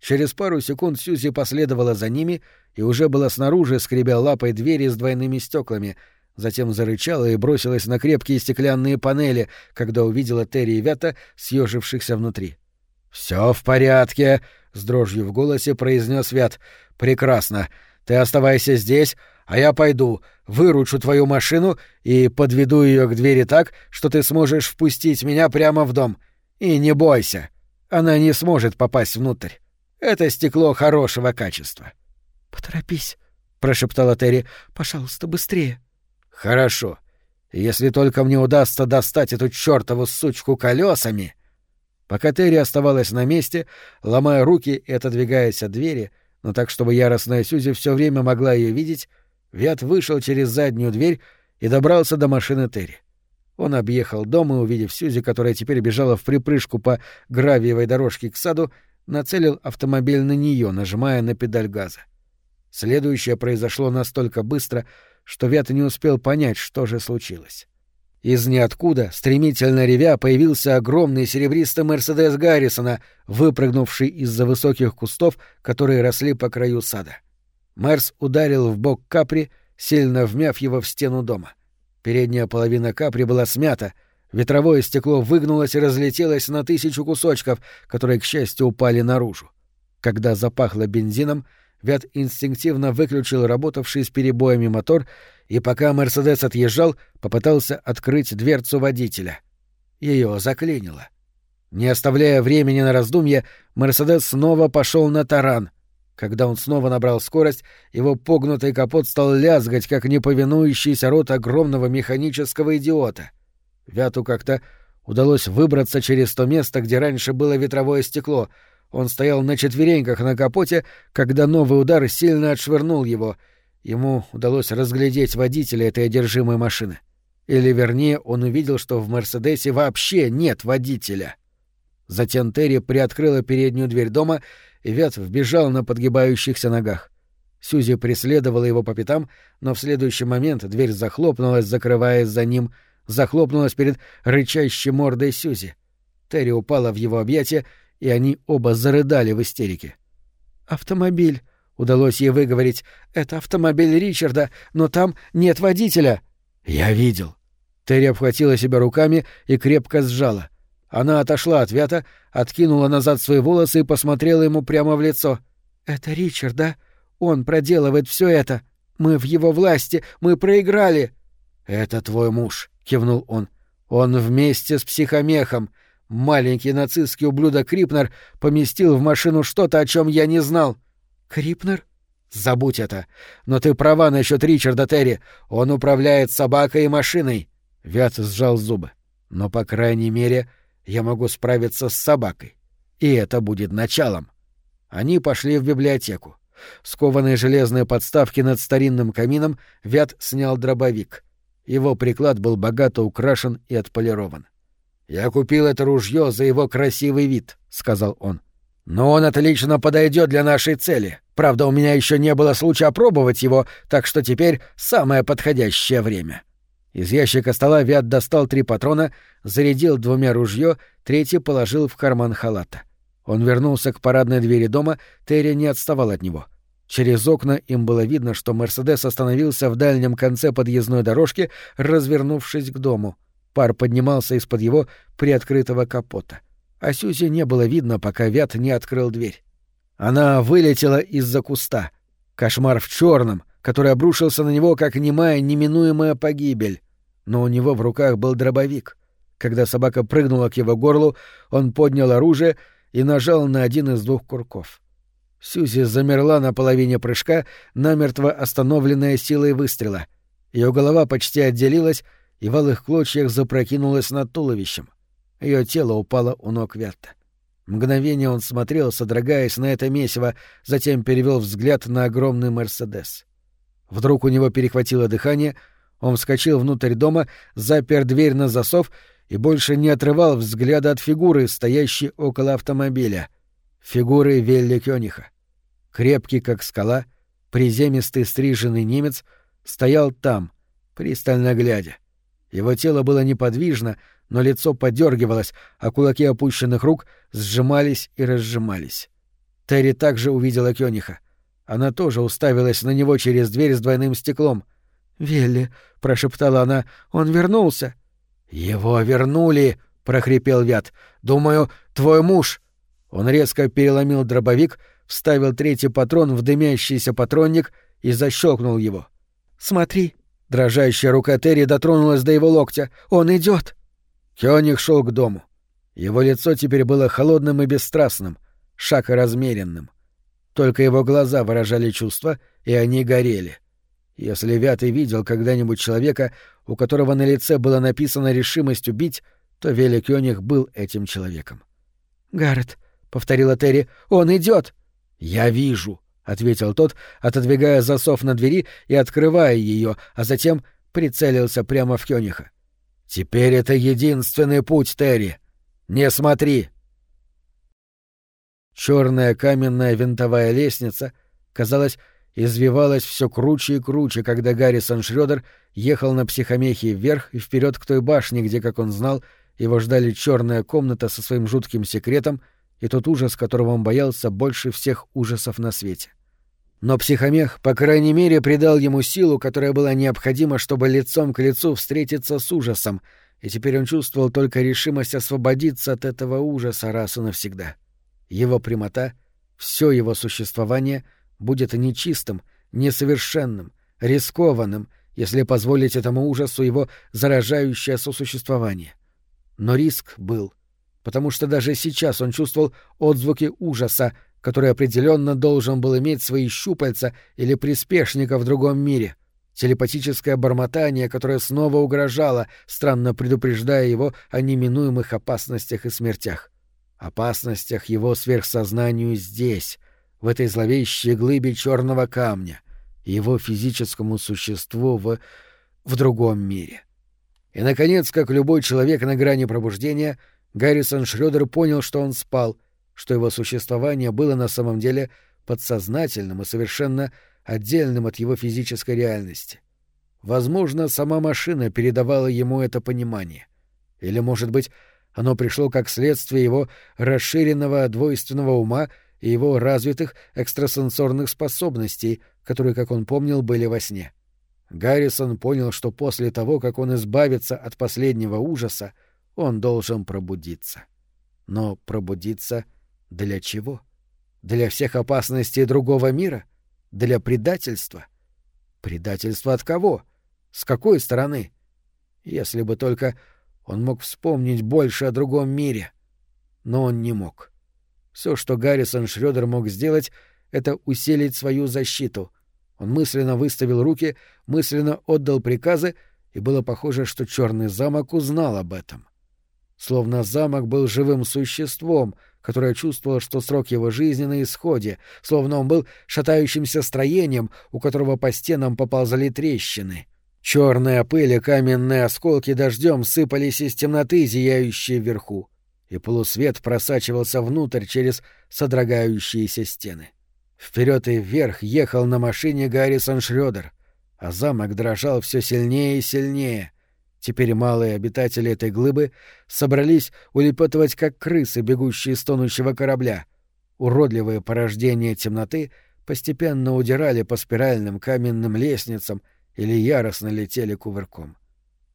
Через пару секунд Сьюзи последовала за ними и уже была снаружи, скребя лапой двери с двойными стеклами, затем зарычала и бросилась на крепкие стеклянные панели, когда увидела Терри и Вята, съежившихся внутри. Все в порядке, с дрожью в голосе произнес Вят. Прекрасно. Ты оставайся здесь, а я пойду, выручу твою машину и подведу ее к двери так, что ты сможешь впустить меня прямо в дом. И не бойся, она не сможет попасть внутрь. Это стекло хорошего качества. Поторопись, прошептала Терри. Пожалуйста, быстрее. Хорошо. Если только мне удастся достать эту чёртову сучку колесами. Пока Терри оставалась на месте, ломая руки и отодвигаясь от двери, но так, чтобы яростная Сюзи все время могла ее видеть, Вят вышел через заднюю дверь и добрался до машины Терри. Он объехал дом и, увидев Сюзи, которая теперь бежала в припрыжку по гравиевой дорожке к саду, нацелил автомобиль на нее, нажимая на педаль газа. Следующее произошло настолько быстро, что Вят не успел понять, что же случилось. Из ниоткуда, стремительно ревя, появился огромный серебристый Мерседес Гаррисона, выпрыгнувший из-за высоких кустов, которые росли по краю сада. Мерс ударил в бок Капри, сильно вмяв его в стену дома. Передняя половина Капри была смята, ветровое стекло выгнулось и разлетелось на тысячу кусочков, которые, к счастью, упали наружу. Когда запахло бензином, Вят инстинктивно выключил работавший с перебоями мотор и, пока «Мерседес» отъезжал, попытался открыть дверцу водителя. Ее заклинило. Не оставляя времени на раздумье, «Мерседес» снова пошел на таран. Когда он снова набрал скорость, его погнутый капот стал лязгать, как неповинующийся рот огромного механического идиота. Вяту как-то удалось выбраться через то место, где раньше было ветровое стекло — он стоял на четвереньках на капоте, когда новый удар сильно отшвырнул его. Ему удалось разглядеть водителя этой одержимой машины. Или, вернее, он увидел, что в «Мерседесе» вообще нет водителя. Затем Терри приоткрыла переднюю дверь дома, и Вят вбежал на подгибающихся ногах. Сюзи преследовала его по пятам, но в следующий момент дверь захлопнулась, закрываясь за ним, захлопнулась перед рычащей мордой Сюзи. Терри упала в его объятия и они оба зарыдали в истерике. «Автомобиль», — удалось ей выговорить, — «это автомобиль Ричарда, но там нет водителя». «Я видел». Терри обхватила себя руками и крепко сжала. Она отошла от Вята, откинула назад свои волосы и посмотрела ему прямо в лицо. «Это Ричард, да? Он проделывает все это. Мы в его власти, мы проиграли». «Это твой муж», — кивнул он. «Он вместе с психомехом. Маленький нацистский ублюдок Крипнер поместил в машину что-то, о чем я не знал. Крипнер? Забудь это. Но ты права насчет Ричарда Терри. Он управляет собакой и машиной. Вят сжал зубы. Но, по крайней мере, я могу справиться с собакой. И это будет началом. Они пошли в библиотеку. Скованные железные подставки над старинным камином, Вят снял дробовик. Его приклад был богато украшен и отполирован. «Я купил это ружье за его красивый вид», — сказал он. «Но он отлично подойдет для нашей цели. Правда, у меня еще не было случая опробовать его, так что теперь самое подходящее время». Из ящика стола Вят достал три патрона, зарядил двумя ружье, третий положил в карман халата. Он вернулся к парадной двери дома, Терри не отставал от него. Через окна им было видно, что «Мерседес» остановился в дальнем конце подъездной дорожки, развернувшись к дому — Пар поднимался из-под его приоткрытого капота. А Сюзи не было видно, пока Вят не открыл дверь. Она вылетела из-за куста. Кошмар в черном, который обрушился на него, как немая неминуемая погибель. Но у него в руках был дробовик. Когда собака прыгнула к его горлу, он поднял оружие и нажал на один из двух курков. Сюзи замерла на половине прыжка, намертво остановленная силой выстрела. Ее голова почти отделилась, и в алых клочьях запрокинулась над туловищем. Ее тело упало у ног Верта. Мгновение он смотрел, содрогаясь на это месиво, затем перевел взгляд на огромный «Мерседес». Вдруг у него перехватило дыхание, он вскочил внутрь дома, запер дверь на засов и больше не отрывал взгляда от фигуры, стоящей около автомобиля. Фигуры Велли Кёниха. Крепкий, как скала, приземистый стриженный немец стоял там, пристально глядя. Его тело было неподвижно, но лицо подергивалось, а кулаки опущенных рук сжимались и разжимались. Терри также увидела Кёниха. Она тоже уставилась на него через дверь с двойным стеклом. «Велли», — прошептала она, — «он вернулся». «Его вернули», — прохрипел Вят. «Думаю, твой муж». Он резко переломил дробовик, вставил третий патрон в дымящийся патронник и защелкнул его. «Смотри», Дрожащая рука Терри дотронулась до его локтя. «Он идет!» Кёник шел к дому. Его лицо теперь было холодным и бесстрастным, шаг размеренным. Только его глаза выражали чувства, и они горели. Если Вятый видел когда-нибудь человека, у которого на лице было написано решимость убить, то Вели Кёник был этим человеком. «Гаррет», — повторила Терри, — «он идет!» «Я вижу», ответил тот, отодвигая засов на двери и открывая ее, а затем прицелился прямо в Кёниха. Теперь это единственный путь, Терри. Не смотри. Черная каменная винтовая лестница, казалось, извивалась все круче и круче, когда Гаррисон Шрёдер ехал на психомехе вверх и вперед к той башне, где, как он знал, его ждали черная комната со своим жутким секретом и тот ужас, которого он боялся больше всех ужасов на свете. Но психомех, по крайней мере, придал ему силу, которая была необходима, чтобы лицом к лицу встретиться с ужасом, и теперь он чувствовал только решимость освободиться от этого ужаса раз и навсегда. Его прямота, все его существование будет нечистым, несовершенным, рискованным, если позволить этому ужасу его заражающее сосуществование. Но риск был, потому что даже сейчас он чувствовал отзвуки ужаса, который определенно должен был иметь свои щупальца или приспешника в другом мире. Телепатическое бормотание, которое снова угрожало, странно предупреждая его о неминуемых опасностях и смертях. Опасностях его сверхсознанию здесь, в этой зловещей глыбе черного камня, его физическому существу в... в другом мире. И, наконец, как любой человек на грани пробуждения, Гаррисон Шрёдер понял, что он спал, что его существование было на самом деле подсознательным и совершенно отдельным от его физической реальности. Возможно, сама машина передавала ему это понимание. Или, может быть, оно пришло как следствие его расширенного двойственного ума и его развитых экстрасенсорных способностей, которые, как он помнил, были во сне. Гаррисон понял, что после того, как он избавится от последнего ужаса, он должен пробудиться. Но пробудиться для чего? Для всех опасностей другого мира? Для предательства? Предательство от кого? С какой стороны? Если бы только он мог вспомнить больше о другом мире. Но он не мог. Все, что Гаррисон Шрёдер мог сделать, это усилить свою защиту — он мысленно выставил руки, мысленно отдал приказы, и было похоже, что черный замок узнал об этом. Словно замок был живым существом, которое чувствовало, что срок его жизни на исходе, словно он был шатающимся строением, у которого по стенам поползали трещины. Черная пыль и каменные осколки дождем сыпались из темноты, зияющей вверху, и полусвет просачивался внутрь через содрогающиеся стены. — Вперед и вверх ехал на машине Гаррисон Шрёдер, а замок дрожал все сильнее и сильнее. Теперь малые обитатели этой глыбы собрались улепетывать, как крысы, бегущие с тонущего корабля. Уродливые порождения темноты постепенно удирали по спиральным каменным лестницам или яростно летели кувырком.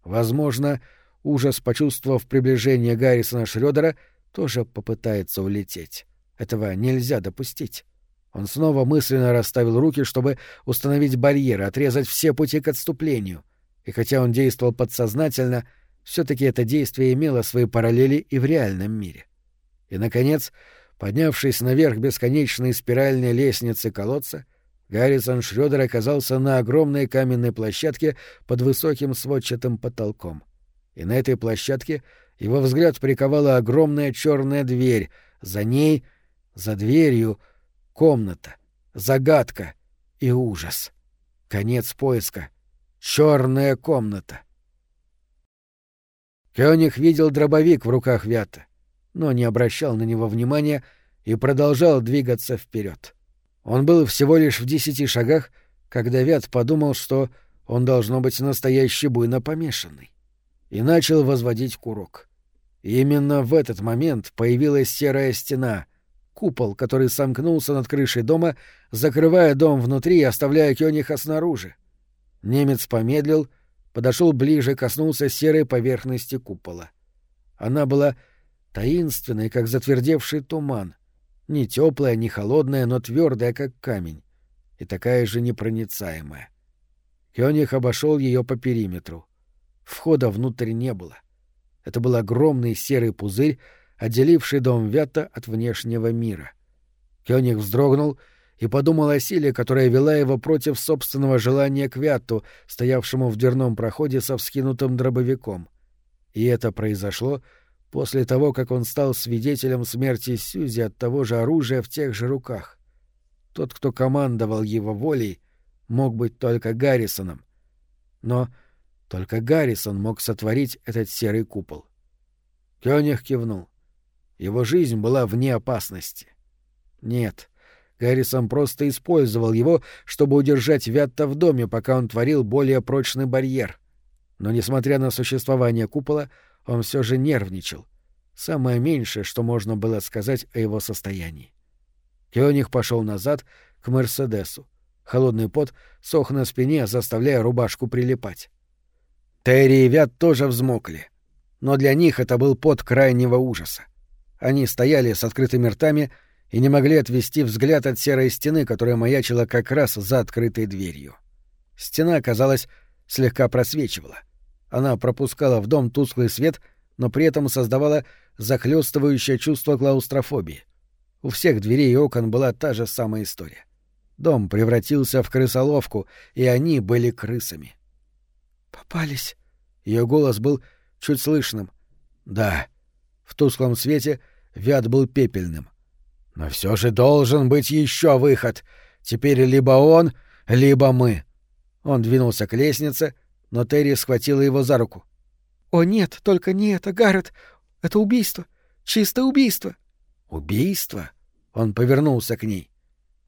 Возможно, ужас, почувствовав приближение Гаррисона Шрёдера, тоже попытается улететь. Этого нельзя допустить. Он снова мысленно расставил руки, чтобы установить барьеры, отрезать все пути к отступлению. И хотя он действовал подсознательно, все-таки это действие имело свои параллели и в реальном мире. И, наконец, поднявшись наверх бесконечной спиральной лестницы колодца, Гаррисон Шрёдер оказался на огромной каменной площадке под высоким сводчатым потолком. И на этой площадке его взгляд приковала огромная черная дверь. За ней, за дверью — Комната, загадка и ужас. Конец поиска. Черная комната. Кёниг видел дробовик в руках Вята, но не обращал на него внимания и продолжал двигаться вперед. Он был всего лишь в десяти шагах, когда Вят подумал, что он должно быть настоящий буйно помешанный, и начал возводить курок. И именно в этот момент появилась серая стена — купол, который сомкнулся над крышей дома, закрывая дом внутри и оставляя Кёниха снаружи. Немец помедлил, подошел ближе, коснулся серой поверхности купола. Она была таинственной, как затвердевший туман, не теплая, не холодная, но твердая, как камень, и такая же непроницаемая. Кёниг обошел ее по периметру. Входа внутрь не было. Это был огромный серый пузырь, отделивший дом Вятта от внешнего мира. Кёниг вздрогнул и подумал о силе, которая вела его против собственного желания к Вятту, стоявшему в дверном проходе со вскинутым дробовиком. И это произошло после того, как он стал свидетелем смерти Сюзи от того же оружия в тех же руках. Тот, кто командовал его волей, мог быть только Гаррисоном. Но только Гаррисон мог сотворить этот серый купол. Кёниг кивнул. Его жизнь была вне опасности. Нет, Гаррисон просто использовал его, чтобы удержать Вятта в доме, пока он творил более прочный барьер. Но, несмотря на существование купола, он все же нервничал. Самое меньшее, что можно было сказать о его состоянии. Кёниг пошел назад к Мерседесу. Холодный пот сох на спине, заставляя рубашку прилипать. Терри и Вят тоже взмокли. Но для них это был пот крайнего ужаса. Они стояли с открытыми ртами и не могли отвести взгляд от серой стены, которая маячила как раз за открытой дверью. Стена, казалось, слегка просвечивала. Она пропускала в дом тусклый свет, но при этом создавала захлестывающее чувство клаустрофобии. У всех дверей и окон была та же самая история. Дом превратился в крысоловку, и они были крысами. «Попались?» Ее голос был чуть слышным. «Да». В тусклом свете Вят был пепельным. «Но все же должен быть еще выход. Теперь либо он, либо мы». Он двинулся к лестнице, но Терри схватила его за руку. «О нет, только не это, Гаррет. Это убийство. Чистое убийство». «Убийство?» Он повернулся к ней.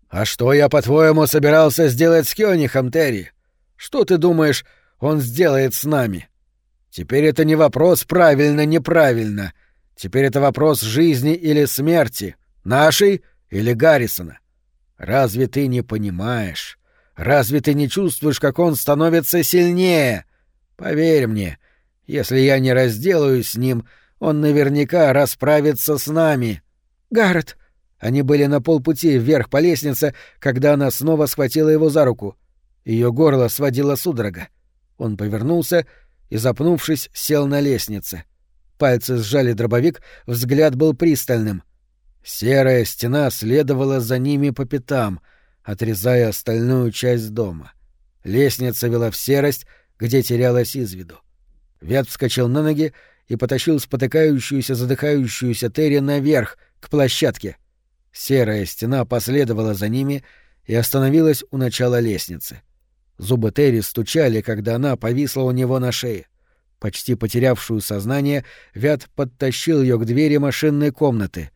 «А что я, по-твоему, собирался сделать с Кёнихом, Терри? Что ты думаешь, он сделает с нами? Теперь это не вопрос правильно-неправильно. Теперь это вопрос жизни или смерти, нашей или Гаррисона. Разве ты не понимаешь? Разве ты не чувствуешь, как он становится сильнее? Поверь мне, если я не разделаюсь с ним, он наверняка расправится с нами. Гаррет, они были на полпути вверх по лестнице, когда она снова схватила его за руку. Ее горло сводило судорога. Он повернулся и, запнувшись, сел на лестнице. Пальцы сжали дробовик, взгляд был пристальным. Серая стена следовала за ними по пятам, отрезая остальную часть дома. Лестница вела в серость, где терялась из виду. Вят вскочил на ноги и потащил спотыкающуюся, задыхающуюся Терри наверх, к площадке — Серая стена последовала за ними и остановилась у начала лестницы. Зубы Терри стучали, когда она повисла у него на шее. Почти потерявшую сознание, Вят подтащил ее к двери машинной комнаты.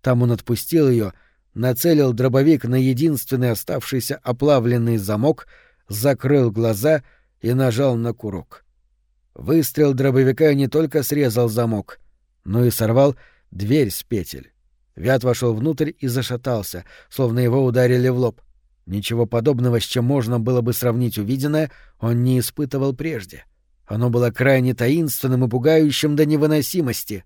Там он отпустил ее, нацелил дробовик на единственный оставшийся оплавленный замок, закрыл глаза и нажал на курок. Выстрел дробовика не только срезал замок, но и сорвал дверь с петель. Вят вошел внутрь и зашатался, словно его ударили в лоб. Ничего подобного, с чем можно было бы сравнить увиденное, он не испытывал прежде. Оно было крайне таинственным и пугающим до невыносимости.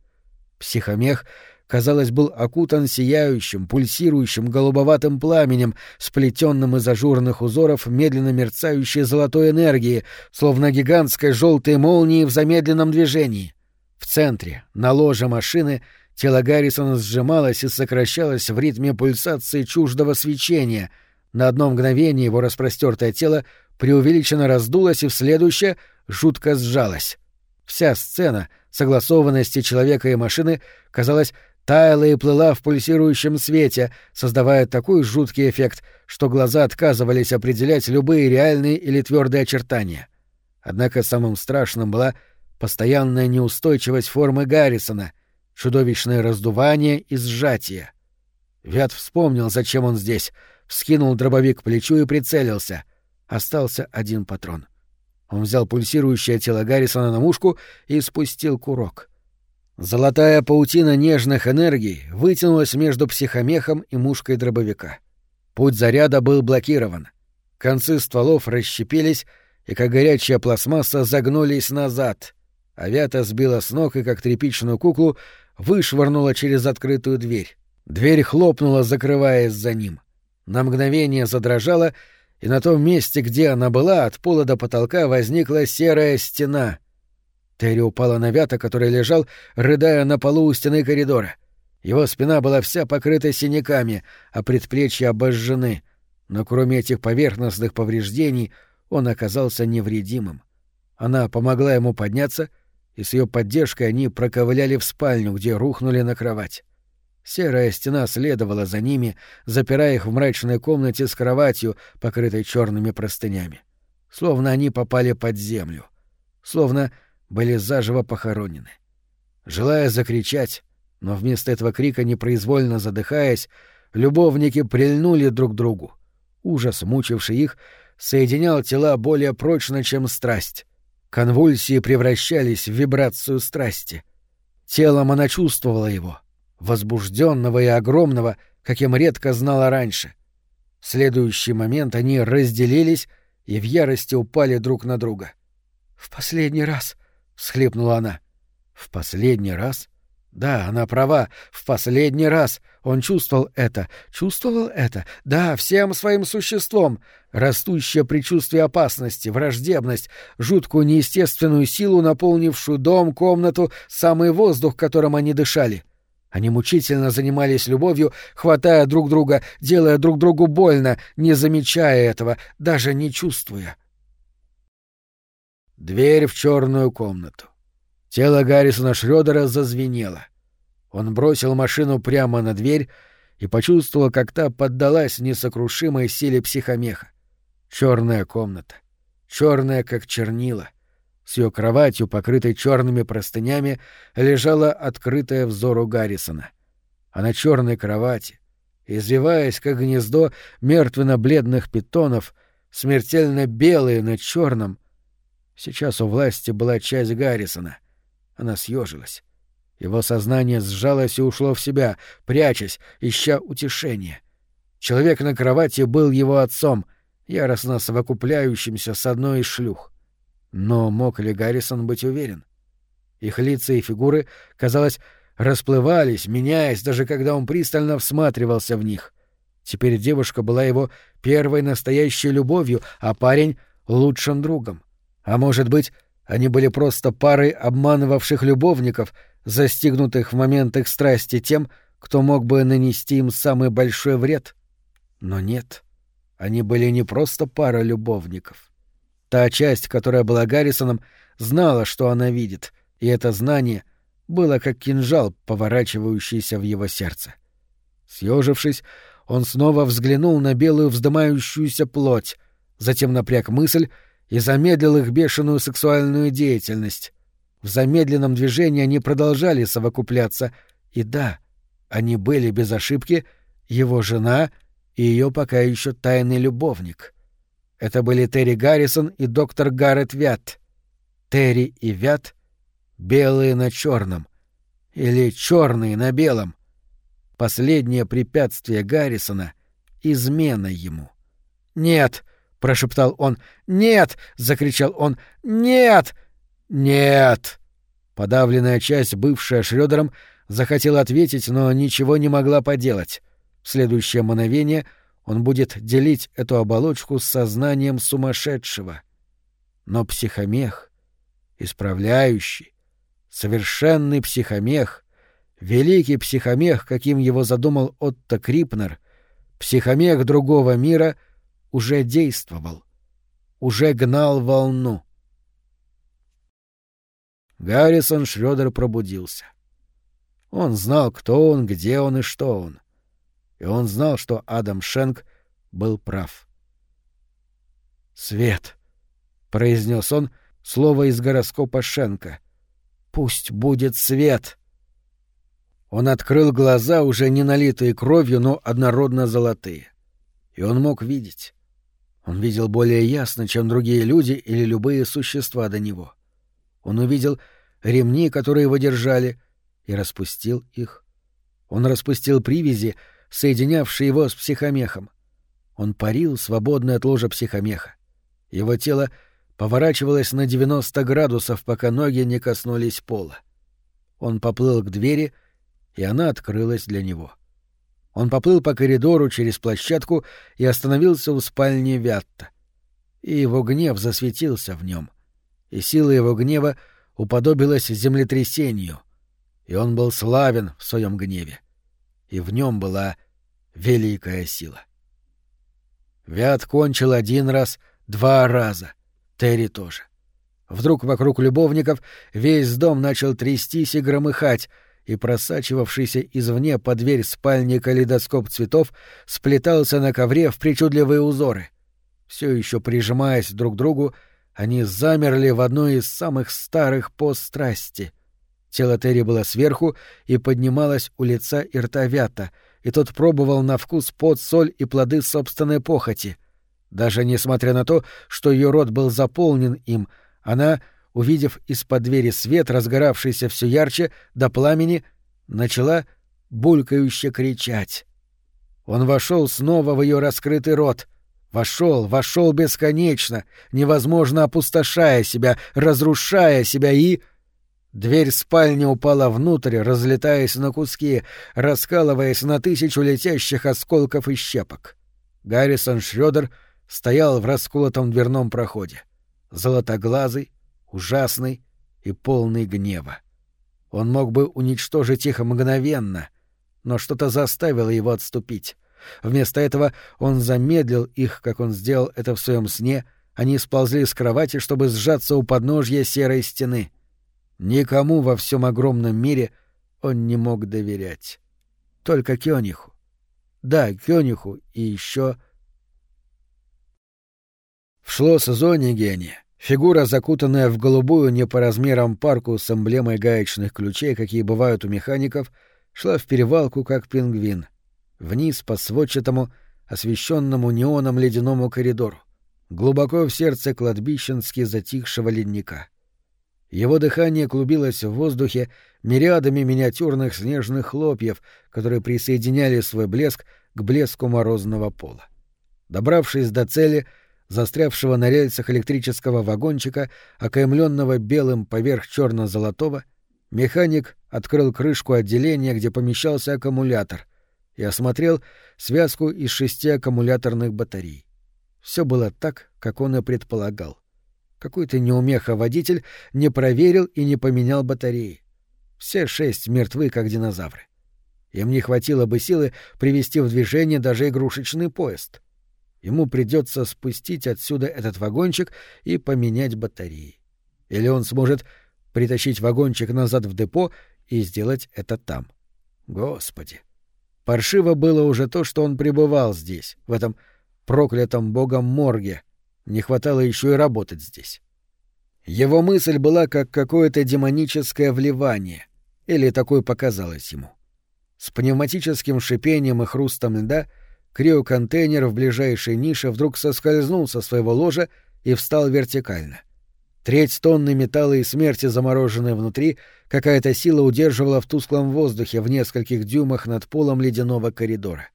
Психомех, казалось, был окутан сияющим, пульсирующим голубоватым пламенем, сплетенным из ажурных узоров медленно мерцающей золотой энергии, словно гигантской желтой молнии в замедленном движении. В центре, на ложе машины — Тело Гаррисона сжималось и сокращалось в ритме пульсации чуждого свечения. На одно мгновение его распростертое тело преувеличенно раздулось и в следующее жутко сжалось. Вся сцена согласованности человека и машины, казалось, таяла и плыла в пульсирующем свете, создавая такой жуткий эффект, что глаза отказывались определять любые реальные или твердые очертания. Однако самым страшным была постоянная неустойчивость формы Гаррисона — чудовищное раздувание и сжатие. Вят вспомнил, зачем он здесь, вскинул дробовик к плечу и прицелился. Остался один патрон. Он взял пульсирующее тело Гаррисона на мушку и спустил курок. Золотая паутина нежных энергий вытянулась между психомехом и мушкой дробовика. Путь заряда был блокирован. Концы стволов расщепились, и как горячая пластмасса загнулись назад. Авиата сбила с ног и, как тряпичную куклу, вышвырнула через открытую дверь. Дверь хлопнула, закрываясь за ним. На мгновение задрожала, и на том месте, где она была, от пола до потолка возникла серая стена. Терри упала на Вята, который лежал, рыдая на полу у стены коридора. Его спина была вся покрыта синяками, а предплечья обожжены. Но кроме этих поверхностных повреждений он оказался невредимым. Она помогла ему подняться — и с ее поддержкой они проковыляли в спальню, где рухнули на кровать. Серая стена следовала за ними, запирая их в мрачной комнате с кроватью, покрытой черными простынями. Словно они попали под землю. Словно были заживо похоронены. Желая закричать, но вместо этого крика, непроизвольно задыхаясь, любовники прильнули друг к другу. Ужас, мучивший их, соединял тела более прочно, чем страсть. Конвульсии превращались в вибрацию страсти. Телом она чувствовала его, возбужденного и огромного, каким редко знала раньше. В следующий момент они разделились и в ярости упали друг на друга. «В последний раз!» — всхлипнула она. «В последний раз?» Да, она права. В последний раз он чувствовал это, чувствовал это, да, всем своим существом. Растущее предчувствие опасности, враждебность, жуткую неестественную силу, наполнившую дом, комнату, самый воздух, которым они дышали. Они мучительно занимались любовью, хватая друг друга, делая друг другу больно, не замечая этого, даже не чувствуя. Дверь в черную комнату. Тело Гаррисона Шрёдера зазвенело. Он бросил машину прямо на дверь и почувствовал, как та поддалась несокрушимой силе психомеха. Черная комната. Черная, как чернила. С ее кроватью, покрытой черными простынями, лежала открытая взору Гаррисона. А на черной кровати, извиваясь, как гнездо мертвенно-бледных питонов, смертельно белые на черном, сейчас у власти была часть Гаррисона — она съежилась. Его сознание сжалось и ушло в себя, прячась, ища утешения. Человек на кровати был его отцом, яростно совокупляющимся с одной из шлюх. Но мог ли Гаррисон быть уверен? Их лица и фигуры, казалось, расплывались, меняясь, даже когда он пристально всматривался в них. Теперь девушка была его первой настоящей любовью, а парень — лучшим другом. А может быть, они были просто парой обманывавших любовников, застигнутых в момент их страсти тем, кто мог бы нанести им самый большой вред. Но нет, они были не просто пара любовников. Та часть, которая была Гаррисоном, знала, что она видит, и это знание было как кинжал, поворачивающийся в его сердце. Съежившись, он снова взглянул на белую вздымающуюся плоть, затем напряг мысль и замедлил их бешеную сексуальную деятельность. В замедленном движении они продолжали совокупляться, и да, они были без ошибки его жена и ее пока еще тайный любовник. Это были Терри Гаррисон и доктор Гаррет Вят. Терри и Вят — белые на черном или черные на белом. Последнее препятствие Гаррисона — измена ему. «Нет!» — прошептал он. «Нет!» — закричал он. «Нет! Нет!» Подавленная часть, бывшая Шрёдером, захотела ответить, но ничего не могла поделать. В следующее мгновение он будет делить эту оболочку с сознанием сумасшедшего. Но психомех, исправляющий, совершенный психомех, великий психомех, каким его задумал Отто Крипнер, психомех другого мира — уже действовал, уже гнал волну. Гаррисон Шрёдер пробудился. Он знал, кто он, где он и что он. И он знал, что Адам Шенк был прав. «Свет», — произнес он слово из гороскопа Шенка. «Пусть будет свет». Он открыл глаза, уже не налитые кровью, но однородно золотые. И он мог видеть. Он видел более ясно, чем другие люди или любые существа до него. Он увидел ремни, которые его держали, и распустил их. Он распустил привязи, соединявшие его с психомехом. Он парил, свободный от ложа психомеха. Его тело поворачивалось на 90 градусов, пока ноги не коснулись пола. Он поплыл к двери, и она открылась для него. Он поплыл по коридору через площадку и остановился у спальни Вятта. И его гнев засветился в нем. И сила его гнева уподобилась землетрясению. И он был славен в своем гневе. И в нем была великая сила. Вят кончил один раз, два раза. Терри тоже. Вдруг вокруг любовников весь дом начал трястись и громыхать, и просачивавшийся извне под дверь спальни калейдоскоп цветов сплетался на ковре в причудливые узоры. Все еще прижимаясь друг к другу, они замерли в одной из самых старых пост страсти. Тело Терри было сверху и поднималось у лица и и тот пробовал на вкус пот, соль и плоды собственной похоти. Даже несмотря на то, что ее рот был заполнен им, она, увидев из-под двери свет, разгоравшийся все ярче до пламени, начала булькающе кричать. Он вошел снова в ее раскрытый рот. Вошел, вошел бесконечно, невозможно опустошая себя, разрушая себя и... Дверь спальни упала внутрь, разлетаясь на куски, раскалываясь на тысячу летящих осколков и щепок. Гаррисон Шрёдер стоял в расколотом дверном проходе. Золотоглазый, ужасный и полный гнева. Он мог бы уничтожить их мгновенно, но что-то заставило его отступить. Вместо этого он замедлил их, как он сделал это в своем сне, они сползли с кровати, чтобы сжаться у подножья серой стены — Никому во всем огромном мире он не мог доверять. Только Кёниху. Да, Кёниху и еще. В Шлосс-Зонигене фигура, закутанная в голубую не по размерам парку с эмблемой гаечных ключей, какие бывают у механиков, шла в перевалку, как пингвин, вниз по сводчатому, освещенному неоном ледяному коридору, глубоко в сердце кладбищенски затихшего ледника. Его дыхание клубилось в воздухе мириадами миниатюрных снежных хлопьев, которые присоединяли свой блеск к блеску морозного пола. Добравшись до цели, застрявшего на рельсах электрического вагончика, окаймленного белым поверх черно-золотого, механик открыл крышку отделения, где помещался аккумулятор, и осмотрел связку из шести аккумуляторных батарей. Все было так, как он и предполагал. Какой-то неумеха-водитель не проверил и не поменял батареи. Все шесть мертвы, как динозавры. Им не хватило бы силы привести в движение даже игрушечный поезд. Ему придется спустить отсюда этот вагончик и поменять батареи. Или он сможет притащить вагончик назад в депо и сделать это там. Господи! Паршиво было уже то, что он пребывал здесь, в этом проклятом богом морге, не хватало еще и работать здесь. Его мысль была как какое-то демоническое вливание, или такое показалось ему. С пневматическим шипением и хрустом льда криоконтейнер в ближайшей нише вдруг соскользнул со своего ложа и встал вертикально. Треть тонны металла и смерти, замороженной внутри, какая-то сила удерживала в тусклом воздухе в нескольких дюймах над полом ледяного коридора.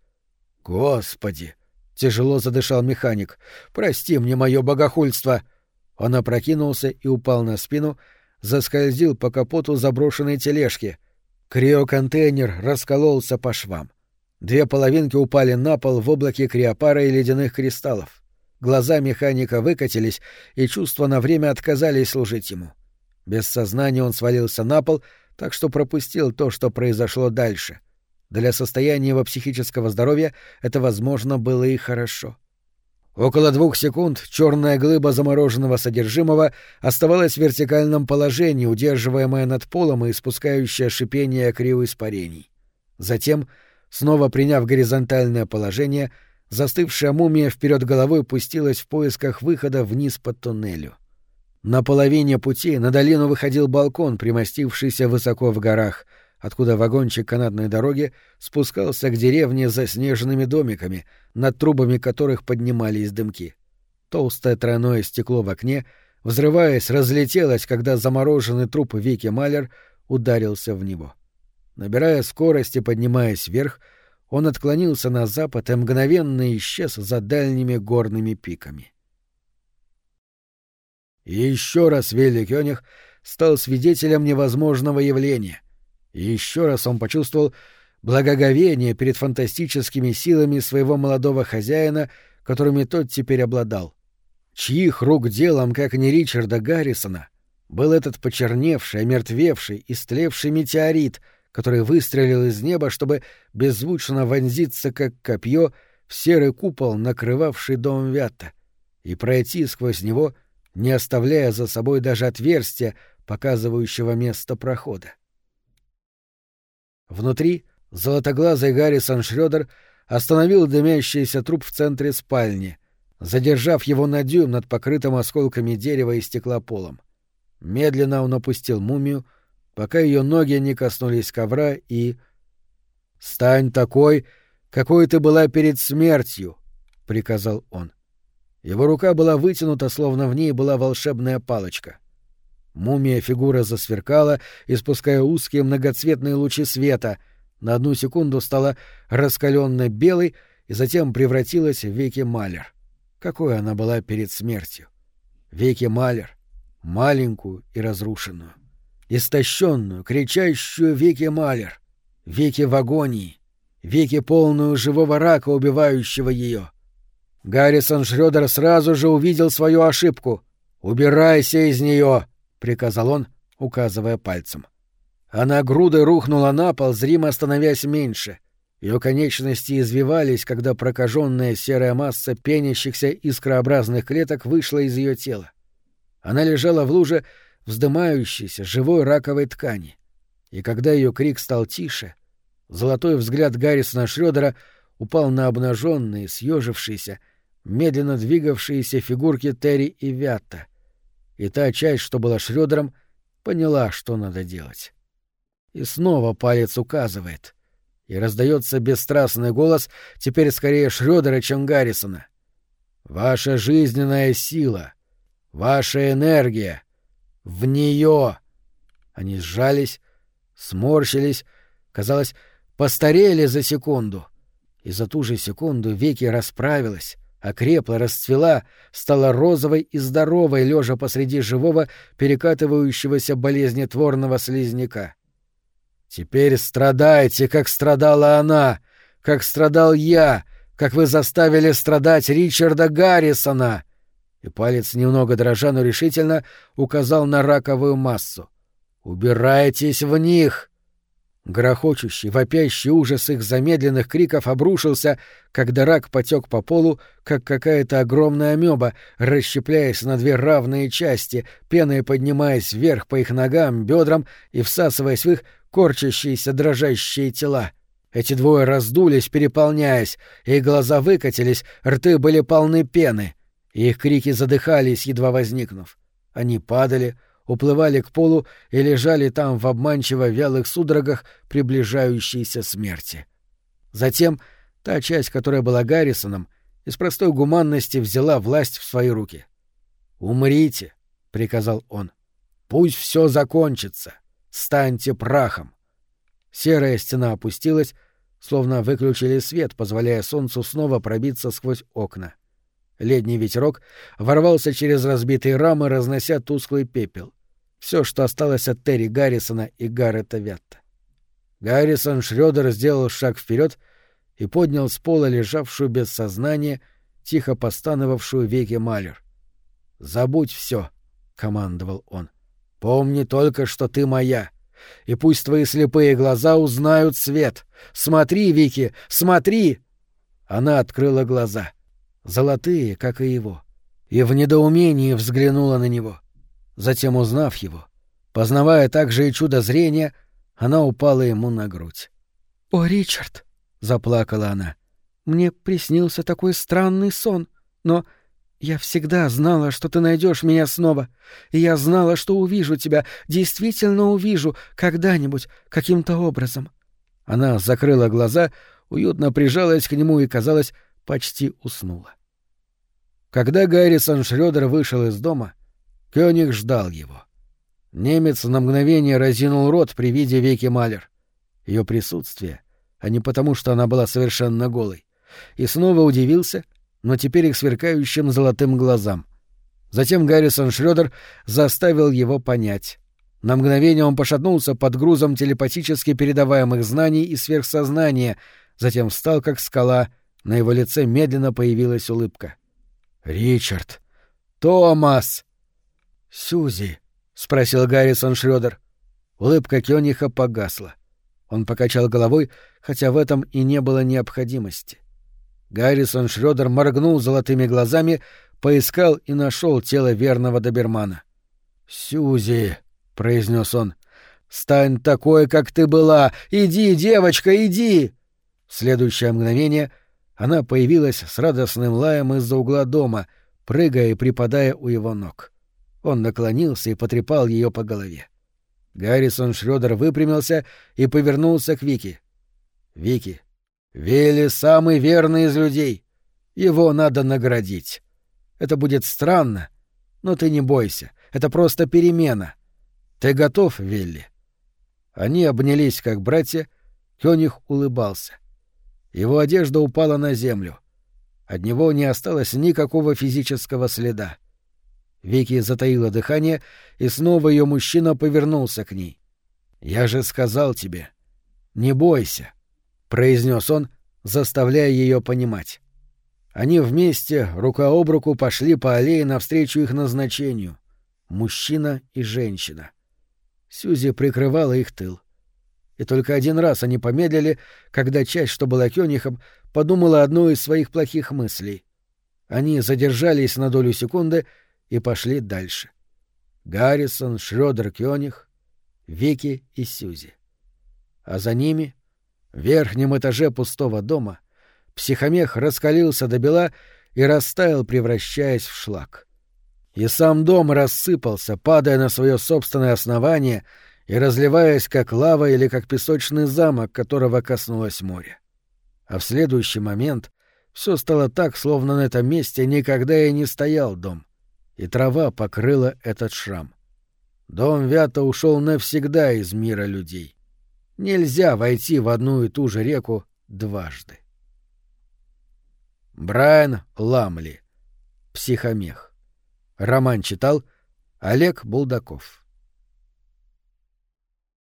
«Господи!» Тяжело задышал механик. «Прости мне мое богохульство!» Он опрокинулся и упал на спину, заскользил по капоту заброшенной тележки. Криоконтейнер раскололся по швам. Две половинки упали на пол в облаке криопара и ледяных кристаллов. Глаза механика выкатились, и чувства на время отказались служить ему. Без сознания он свалился на пол, так что пропустил то, что произошло дальше. Для состояния его психического здоровья это, возможно, было и хорошо. Около двух секунд черная глыба замороженного содержимого оставалась в вертикальном положении, удерживаемая над полом и испускающая шипение криоиспарений. Затем, снова приняв горизонтальное положение, застывшая мумия вперед головой пустилась в поисках выхода вниз по туннелю. На половине пути на долину выходил балкон, примостившийся высоко в горах — откуда вагончик канатной дороги спускался к деревне с заснеженными домиками, над трубами которых поднимались дымки. Толстое тройное стекло в окне, взрываясь, разлетелось, когда замороженный труп Вики Малер ударился в него. Набирая скорость и поднимаясь вверх, он отклонился на запад и мгновенно исчез за дальними горными пиками. Еще раз Вилли Кёниг стал свидетелем невозможного явления, еще раз он почувствовал благоговение перед фантастическими силами своего молодого хозяина, которыми тот теперь обладал. Чьих рук делом, как не Ричарда Гаррисона, был этот почерневший, омертвевший, истлевший метеорит, который выстрелил из неба, чтобы беззвучно вонзиться, как копье, в серый купол, накрывавший дом Вятта, и пройти сквозь него, не оставляя за собой даже отверстия, показывающего место прохода. Внутри золотоглазый Гаррисон Шрёдер остановил дымящийся труп в центре спальни, задержав его на дюйм над покрытым осколками дерева и стекла полом. Медленно он опустил мумию, пока ее ноги не коснулись ковра и... «Стань такой, какой ты была перед смертью», — приказал он. Его рука была вытянута, словно в ней была волшебная палочка. Мумия фигура засверкала, испуская узкие многоцветные лучи света, на одну секунду стала раскаленно белой и затем превратилась в веки Малер. Какой она была перед смертью! Веки Малер, маленькую и разрушенную, истощенную, кричащую веки Малер, веки в агонии, веки полную живого рака, убивающего ее. Гаррисон Шрёдер сразу же увидел свою ошибку. «Убирайся из нее!» — приказал он, указывая пальцем. Она грудой рухнула на пол, зримо становясь меньше. Ее конечности извивались, когда прокаженная серая масса пенящихся искрообразных клеток вышла из ее тела. Она лежала в луже вздымающейся живой раковой ткани. И когда ее крик стал тише, золотой взгляд Гаррисона Шрёдера упал на обнаженные, съежившиеся, медленно двигавшиеся фигурки Терри и Вятта — и та часть, что была Шрёдером, поняла, что надо делать. И снова палец указывает. И раздается бесстрастный голос, теперь скорее Шрёдера, чем Гаррисона. «Ваша жизненная сила, ваша энергия, в нее. Они сжались, сморщились, казалось, постарели за секунду. И за ту же секунду веки расправилась, окрепла, расцвела, стала розовой и здоровой, лежа посреди живого, перекатывающегося болезнетворного слизняка. «Теперь страдайте, как страдала она, как страдал я, как вы заставили страдать Ричарда Гаррисона!» И палец, немного дрожа, но решительно, указал на раковую массу. «Убирайтесь в них!» Грохочущий, вопящий ужас их замедленных криков обрушился, когда рак потек по полу, как какая-то огромная амеба, расщепляясь на две равные части, пеной поднимаясь вверх по их ногам, бедрам и всасываясь в их корчащиеся дрожащие тела. Эти двое раздулись, переполняясь, их глаза выкатились, рты были полны пены. Их крики задыхались, едва возникнув. Они падали, уплывали к полу и лежали там в обманчиво вялых судорогах приближающейся смерти. Затем та часть, которая была Гаррисоном, из простой гуманности взяла власть в свои руки. «Умрите», — приказал он. «Пусть все закончится. Станьте прахом». Серая стена опустилась, словно выключили свет, позволяя солнцу снова пробиться сквозь окна. Летний ветерок ворвался через разбитые рамы, разнося тусклый пепел. Все, что осталось от Терри Гаррисона и Гаррета Вятта. Гаррисон Шрёдер сделал шаг вперед и поднял с пола лежавшую без сознания, тихо постановавшую веки Малер. «Забудь все, командовал он. «Помни только, что ты моя, и пусть твои слепые глаза узнают свет. Смотри, Вики, смотри!» Она открыла глаза, золотые, как и его, и в недоумении взглянула на него. Затем, узнав его, познавая также и чудо зрения, она упала ему на грудь. «О, Ричард!» — заплакала она. «Мне приснился такой странный сон, но я всегда знала, что ты найдешь меня снова, и я знала, что увижу тебя, действительно увижу, когда-нибудь, каким-то образом». Она закрыла глаза, уютно прижалась к нему и, казалось, почти уснула. Когда Гаррисон Шрёдер вышел из дома, Кёниг ждал его. Немец на мгновение разинул рот при виде Веки Малер. Ее присутствие, а не потому, что она была совершенно голой. И снова удивился, но теперь их сверкающим золотым глазам. Затем Гаррисон Шрёдер заставил его понять. На мгновение он пошатнулся под грузом телепатически передаваемых знаний и сверхсознания, затем встал как скала, на его лице медленно появилась улыбка. «Ричард! Томас!» «Сюзи?» — спросил Гаррисон Шрёдер. Улыбка Кёниха погасла. Он покачал головой, хотя в этом и не было необходимости. Гаррисон Шрёдер моргнул золотыми глазами, поискал и нашел тело верного добермана. «Сюзи!» — произнес он. «Стань такой, как ты была! Иди, девочка, иди!» В следующее мгновение она появилась с радостным лаем из-за угла дома, прыгая и припадая у его ног. Он наклонился и потрепал ее по голове. Гаррисон Шрёдер выпрямился и повернулся к Вики. «Вики, Вилли самый верный из людей. Его надо наградить. Это будет странно, но ты не бойся, это просто перемена. Ты готов, Вилли?» Они обнялись как братья, Кёниг улыбался. Его одежда упала на землю. От него не осталось никакого физического следа. Вики затаила дыхание, и снова ее мужчина повернулся к ней. «Я же сказал тебе, не бойся», — произнес он, заставляя ее понимать. Они вместе, рука об руку, пошли по аллее навстречу их назначению. Мужчина и женщина. Сюзи прикрывала их тыл. И только один раз они помедлили, когда часть, что была Кёнихом, подумала одну из своих плохих мыслей. Они задержались на долю секунды — и пошли дальше. Гаррисон, Шрёдер, Кёниг, Вики и Сюзи. А за ними, в верхнем этаже пустого дома, психомех раскалился до бела и растаял, превращаясь в шлак. И сам дом рассыпался, падая на свое собственное основание и разливаясь как лава или как песочный замок, которого коснулось море. А в следующий момент все стало так, словно на этом месте никогда и не стоял дом и трава покрыла этот шрам. Дом Вята ушел навсегда из мира людей. Нельзя войти в одну и ту же реку дважды. Брайан Ламли. Психомех. Роман читал Олег Булдаков.